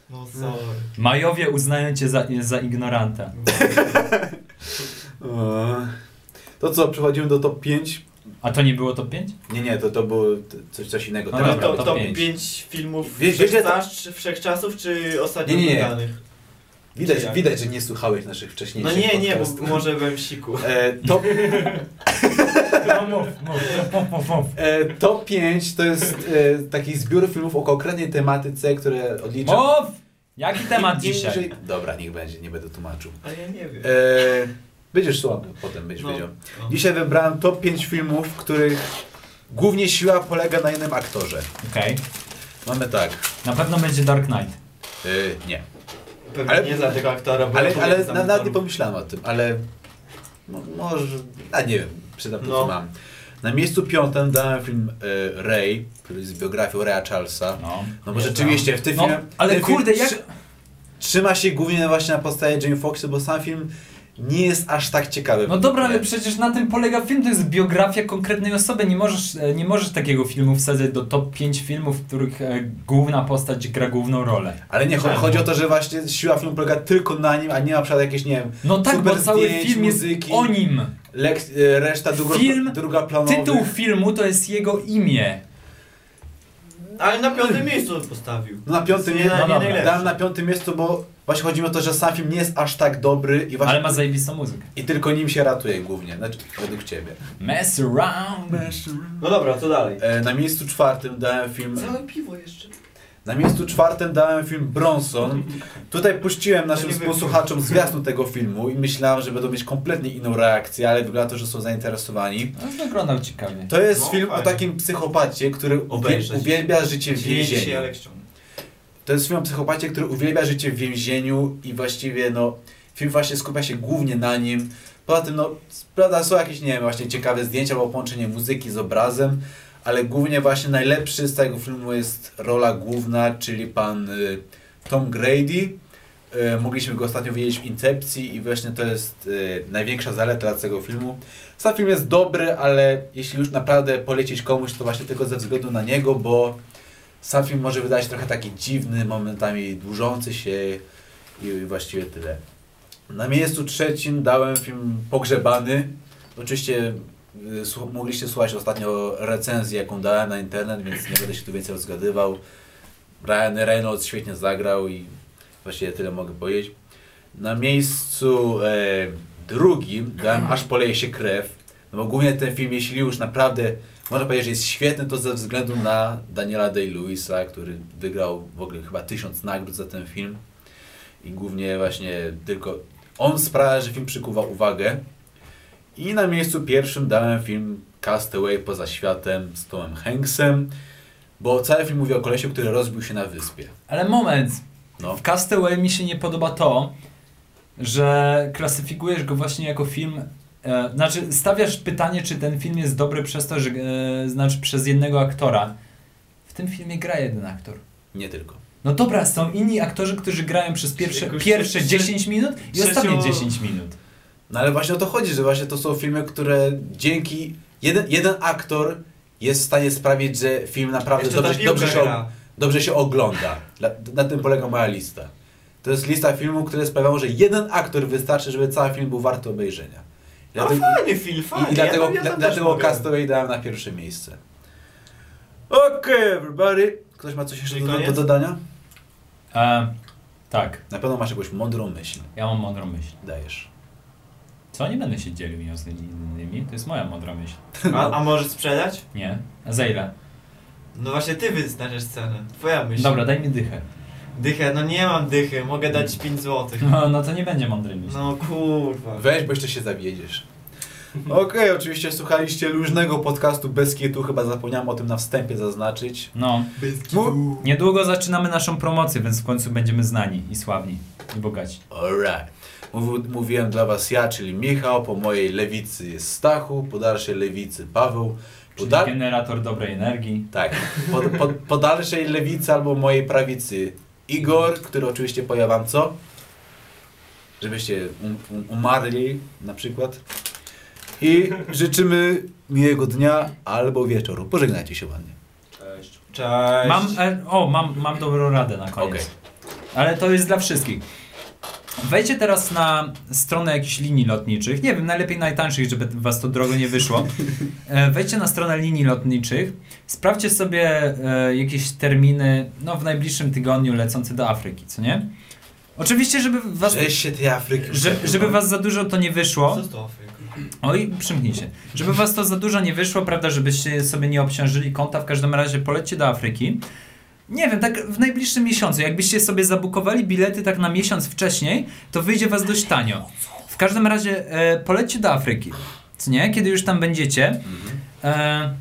No sorry. Majowie uznają cię za, za ignoranta. To co, przechodzimy do top 5? A to nie było top 5? Nie, nie, to, to było coś, coś innego. No Teraz to, to to pięć. pięć filmów Wie- wiecie, wszechczas- wszechczasów, czy ostatnio Nie, nie, nie. Widać, Jak? widać, że nie słuchałeś naszych No wcześniejszych nie, nie, podcastów. bo może byłem siku. E, top, No mów, mów, mów, mów, e, top 5 to jest e, taki zbiór filmów o konkretnej tematyce, które odliczam. Mów! Jaki temat Nie- dzisiaj? Dobra, niech będzie, nie będę tłumaczył. Ale ja nie wiem. E, będziesz słaby, potem będziesz No. wiedział. No. Dzisiaj wybrałem top 5 filmów, w których głównie siła polega na jednym aktorze. Okej. Mamy tak. Na pewno będzie Dark Knight. E, nie. Pewnie ale- nie za tego aktora, bo Ale, ja ale na, nawet nie pomyślałem o tym, ale no, może, a nie wiem, przydam to No. co mam. Na miejscu piątym dałem film e, Ray, który jest biografią Raya Charlesa. No. No bo rzeczywiście w tym No, filmie... ale ten film kurde, jak... trzy- Trzyma się głównie właśnie na podstawie Jamie Foxxa, bo sam film nie jest aż tak ciekawy. No dobra, ale przecież na tym polega film, to jest biografia konkretnej osoby. Nie możesz, e, nie możesz takiego filmu wsadzać do top 5 filmów, w których e, główna postać gra główną rolę. Ale nie, Czemu? chodzi o to, że właśnie siła filmu polega tylko na nim, a nie na przykład jakieś, nie wiem, No tak, Super bo cały zdjęć, film jest muzyki. o nim. lek- e, reszta drugo, Film, druga planowa. Tytuł filmu to jest jego imię. Ale na piątym miejscu postawił. No na piątym nie no dałem na piątym miejscu, bo Właśnie chodzi mi o to, że sam film nie jest aż tak dobry i właśnie Ale ma zajebistą muzykę. i tylko nim się ratuje głównie, znaczy według ciebie. Mess around. No dobra, co dalej? E, na miejscu czwartym dałem film Całe piwo jeszcze. Na miejscu czwartym dałem film Bronson. Tutaj puściłem naszym nie wiem. słuchaczom zwiastun tego filmu i myślałem, że będą mieć kompletnie inną reakcję, ale wygląda to, że są zainteresowani. No, wyglądał ciekawie. To jest No, film o fajnie. takim psychopacie, który Obejrzeć. uwielbia życie w więzieniu. To jest film o psychopacie, który uwielbia życie w więzieniu i właściwie no, film właśnie skupia się głównie na nim. Poza tym, no, prawda, są jakieś, nie wiem, właśnie ciekawe zdjęcia albo połączenie muzyki z obrazem, ale głównie właśnie najlepszy z tego filmu jest rola główna, czyli pan y, Tom Grady. Y, mogliśmy go ostatnio widzieć w Incepcji i właśnie to jest y, największa zaleta tego filmu. Sam film jest dobry, ale jeśli już naprawdę polecić komuś, to właśnie tylko ze względu na niego, bo sam film może wydać trochę taki dziwny, momentami dłużący się i właściwie tyle. Na miejscu trzecim dałem film Pogrzebany. Oczywiście y, mogliście słuchać ostatnio recenzji, jaką dałem na internet, więc nie będę się tu więcej rozgadywał. Ryan Reynolds świetnie zagrał i właściwie tyle mogę powiedzieć. Na miejscu e, drugim dałem Aż poleje się krew. No bo głównie ten film, jeśli już naprawdę można powiedzieć, że jest świetny, to ze względu na Daniela Day-Lewisa, który wygrał w ogóle chyba tysiąc nagród za ten film. I głównie właśnie tylko on sprawia, że film przykuwa uwagę. I na miejscu pierwszym dałem film Castaway poza światem z Tomem Hanksem, bo cały film mówi o kolesiu, który rozbił się na wyspie. Ale moment. No. W Castaway mi się nie podoba to, że klasyfikujesz go właśnie jako film. E, znaczy, stawiasz pytanie, czy ten film jest dobry przez to, że e, znaczy przez jednego aktora. W tym filmie gra jeden aktor. Nie tylko. No dobra, są inni aktorzy, którzy grają przez pierwsze, Jakoś pierwsze trze- 10 minut i trzecio- ostatnie 10 minut. No ale właśnie o to chodzi, że właśnie to są filmy, które dzięki... Jeden, jeden aktor jest w stanie sprawić, że film naprawdę dobrze, dobrze, się, dobrze się ogląda. Dla- Na tym polega moja lista. To jest lista filmów, które sprawiają, że jeden aktor wystarczy, żeby cały film był warty obejrzenia. No dlatego, fajny film, fajny. i, i dlatego, ja, tam dlatego. Castaway dałem na pierwsze miejsce. Okej, everybody. Ktoś ma coś jeszcze do, do dodania? E, tak, Na pewno masz jakąś mądrą myśl. ja mam mądrą myśl. Dajesz. Co? Nie będę się dzielił nią z innymi, to jest moja mądra myśl. A, a możesz sprzedać? Nie? A za ile? No właśnie ty wyznaczysz cenę. Twoja myśl. Dobra, daj mi dychę. Dychę, no nie mam dychy, mogę dać 5 złotych. No, no to nie będzie mądrej myśli. No kurwa. Weź, bo jeszcze się zawiedziesz. Okej, oczywiście słuchaliście luźnego podcastu bez kitu, chyba zapomniałem o tym na wstępie zaznaczyć. No, Mu- niedługo zaczynamy naszą promocję, więc w końcu będziemy znani i sławni i bogaci. Alright. Mów, mówiłem dla was ja, czyli Michał, po mojej lewicy jest Stachu, po dalszej lewicy Paweł, po, Czyli generator dobrej energii. tak, po, po, po dalszej lewicy albo mojej prawicy Igor, który oczywiście powie wam co? Żebyście um, um, umarli na przykład. I życzymy miłego dnia albo wieczoru. Pożegnajcie się ładnie. Cześć. Cześć. Mam, e, o, mam, mam dobrą radę na koniec. Okej. Ale to jest dla wszystkich. Wejdźcie teraz na stronę jakichś linii lotniczych. Nie wiem, najlepiej najtańszych, żeby was to drogo nie wyszło. E, Wejdźcie na stronę linii lotniczych. Sprawdźcie sobie e, jakieś terminy no, w najbliższym tygodniu lecące do Afryki, co nie? Oczywiście, żeby was, się tej Afryki. że, żeby was za dużo to nie wyszło. Co z to Afryka? Oj, przymknij się. Żeby was to za dużo nie wyszło, prawda, żebyście sobie nie obciążyli konta, w każdym razie polećcie do Afryki. Nie wiem, tak w najbliższym miesiącu, jakbyście sobie zabukowali bilety tak na miesiąc wcześniej, to wyjdzie was dość tanio. W każdym razie e, polećcie do Afryki, co nie? Kiedy już tam będziecie. E,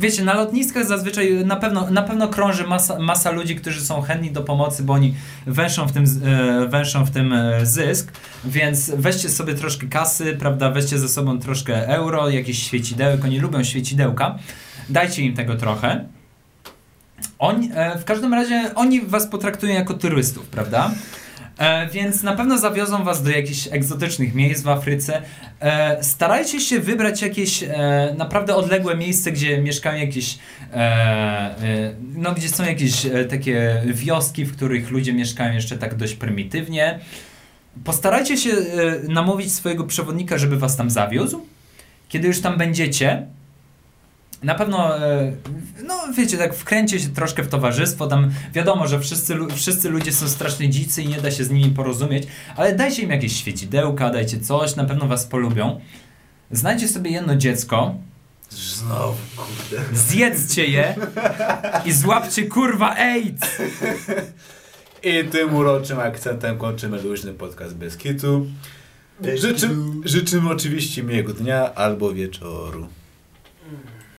wiecie, na lotniskach zazwyczaj na pewno, na pewno krąży masa, masa ludzi, którzy są chętni do pomocy, bo oni węszą w tym, e, węszą w tym e, zysk, więc weźcie sobie troszkę kasy, prawda, weźcie ze sobą troszkę euro, jakieś świecidełek, oni lubią świecidełka, dajcie im tego trochę. Oni, e, w każdym razie oni was potraktują jako turystów, prawda? E, więc na pewno zawiozą was do jakichś egzotycznych miejsc w Afryce. E, starajcie się wybrać jakieś e, naprawdę odległe miejsce, gdzie mieszkają jakieś, e, e, no gdzie są jakieś e, takie wioski, w których ludzie mieszkają jeszcze tak dość prymitywnie. Postarajcie się namówić swojego przewodnika, żeby was tam zawiózł. Kiedy już tam będziecie, na pewno, e, no wiecie, tak wkręcie się troszkę w towarzystwo, tam wiadomo, że wszyscy, wszyscy ludzie są strasznie dzicy i nie da się z nimi porozumieć, ale dajcie im jakieś świecidełka, dajcie coś, na pewno was polubią. Znajdźcie sobie jedno dziecko, Znowu, kurde. zjedzcie je i złapcie kurwa AIDS! I tym uroczym akcentem kończymy luźny podcast bez kitu. Życzę, życzymy oczywiście miłego dnia albo wieczoru.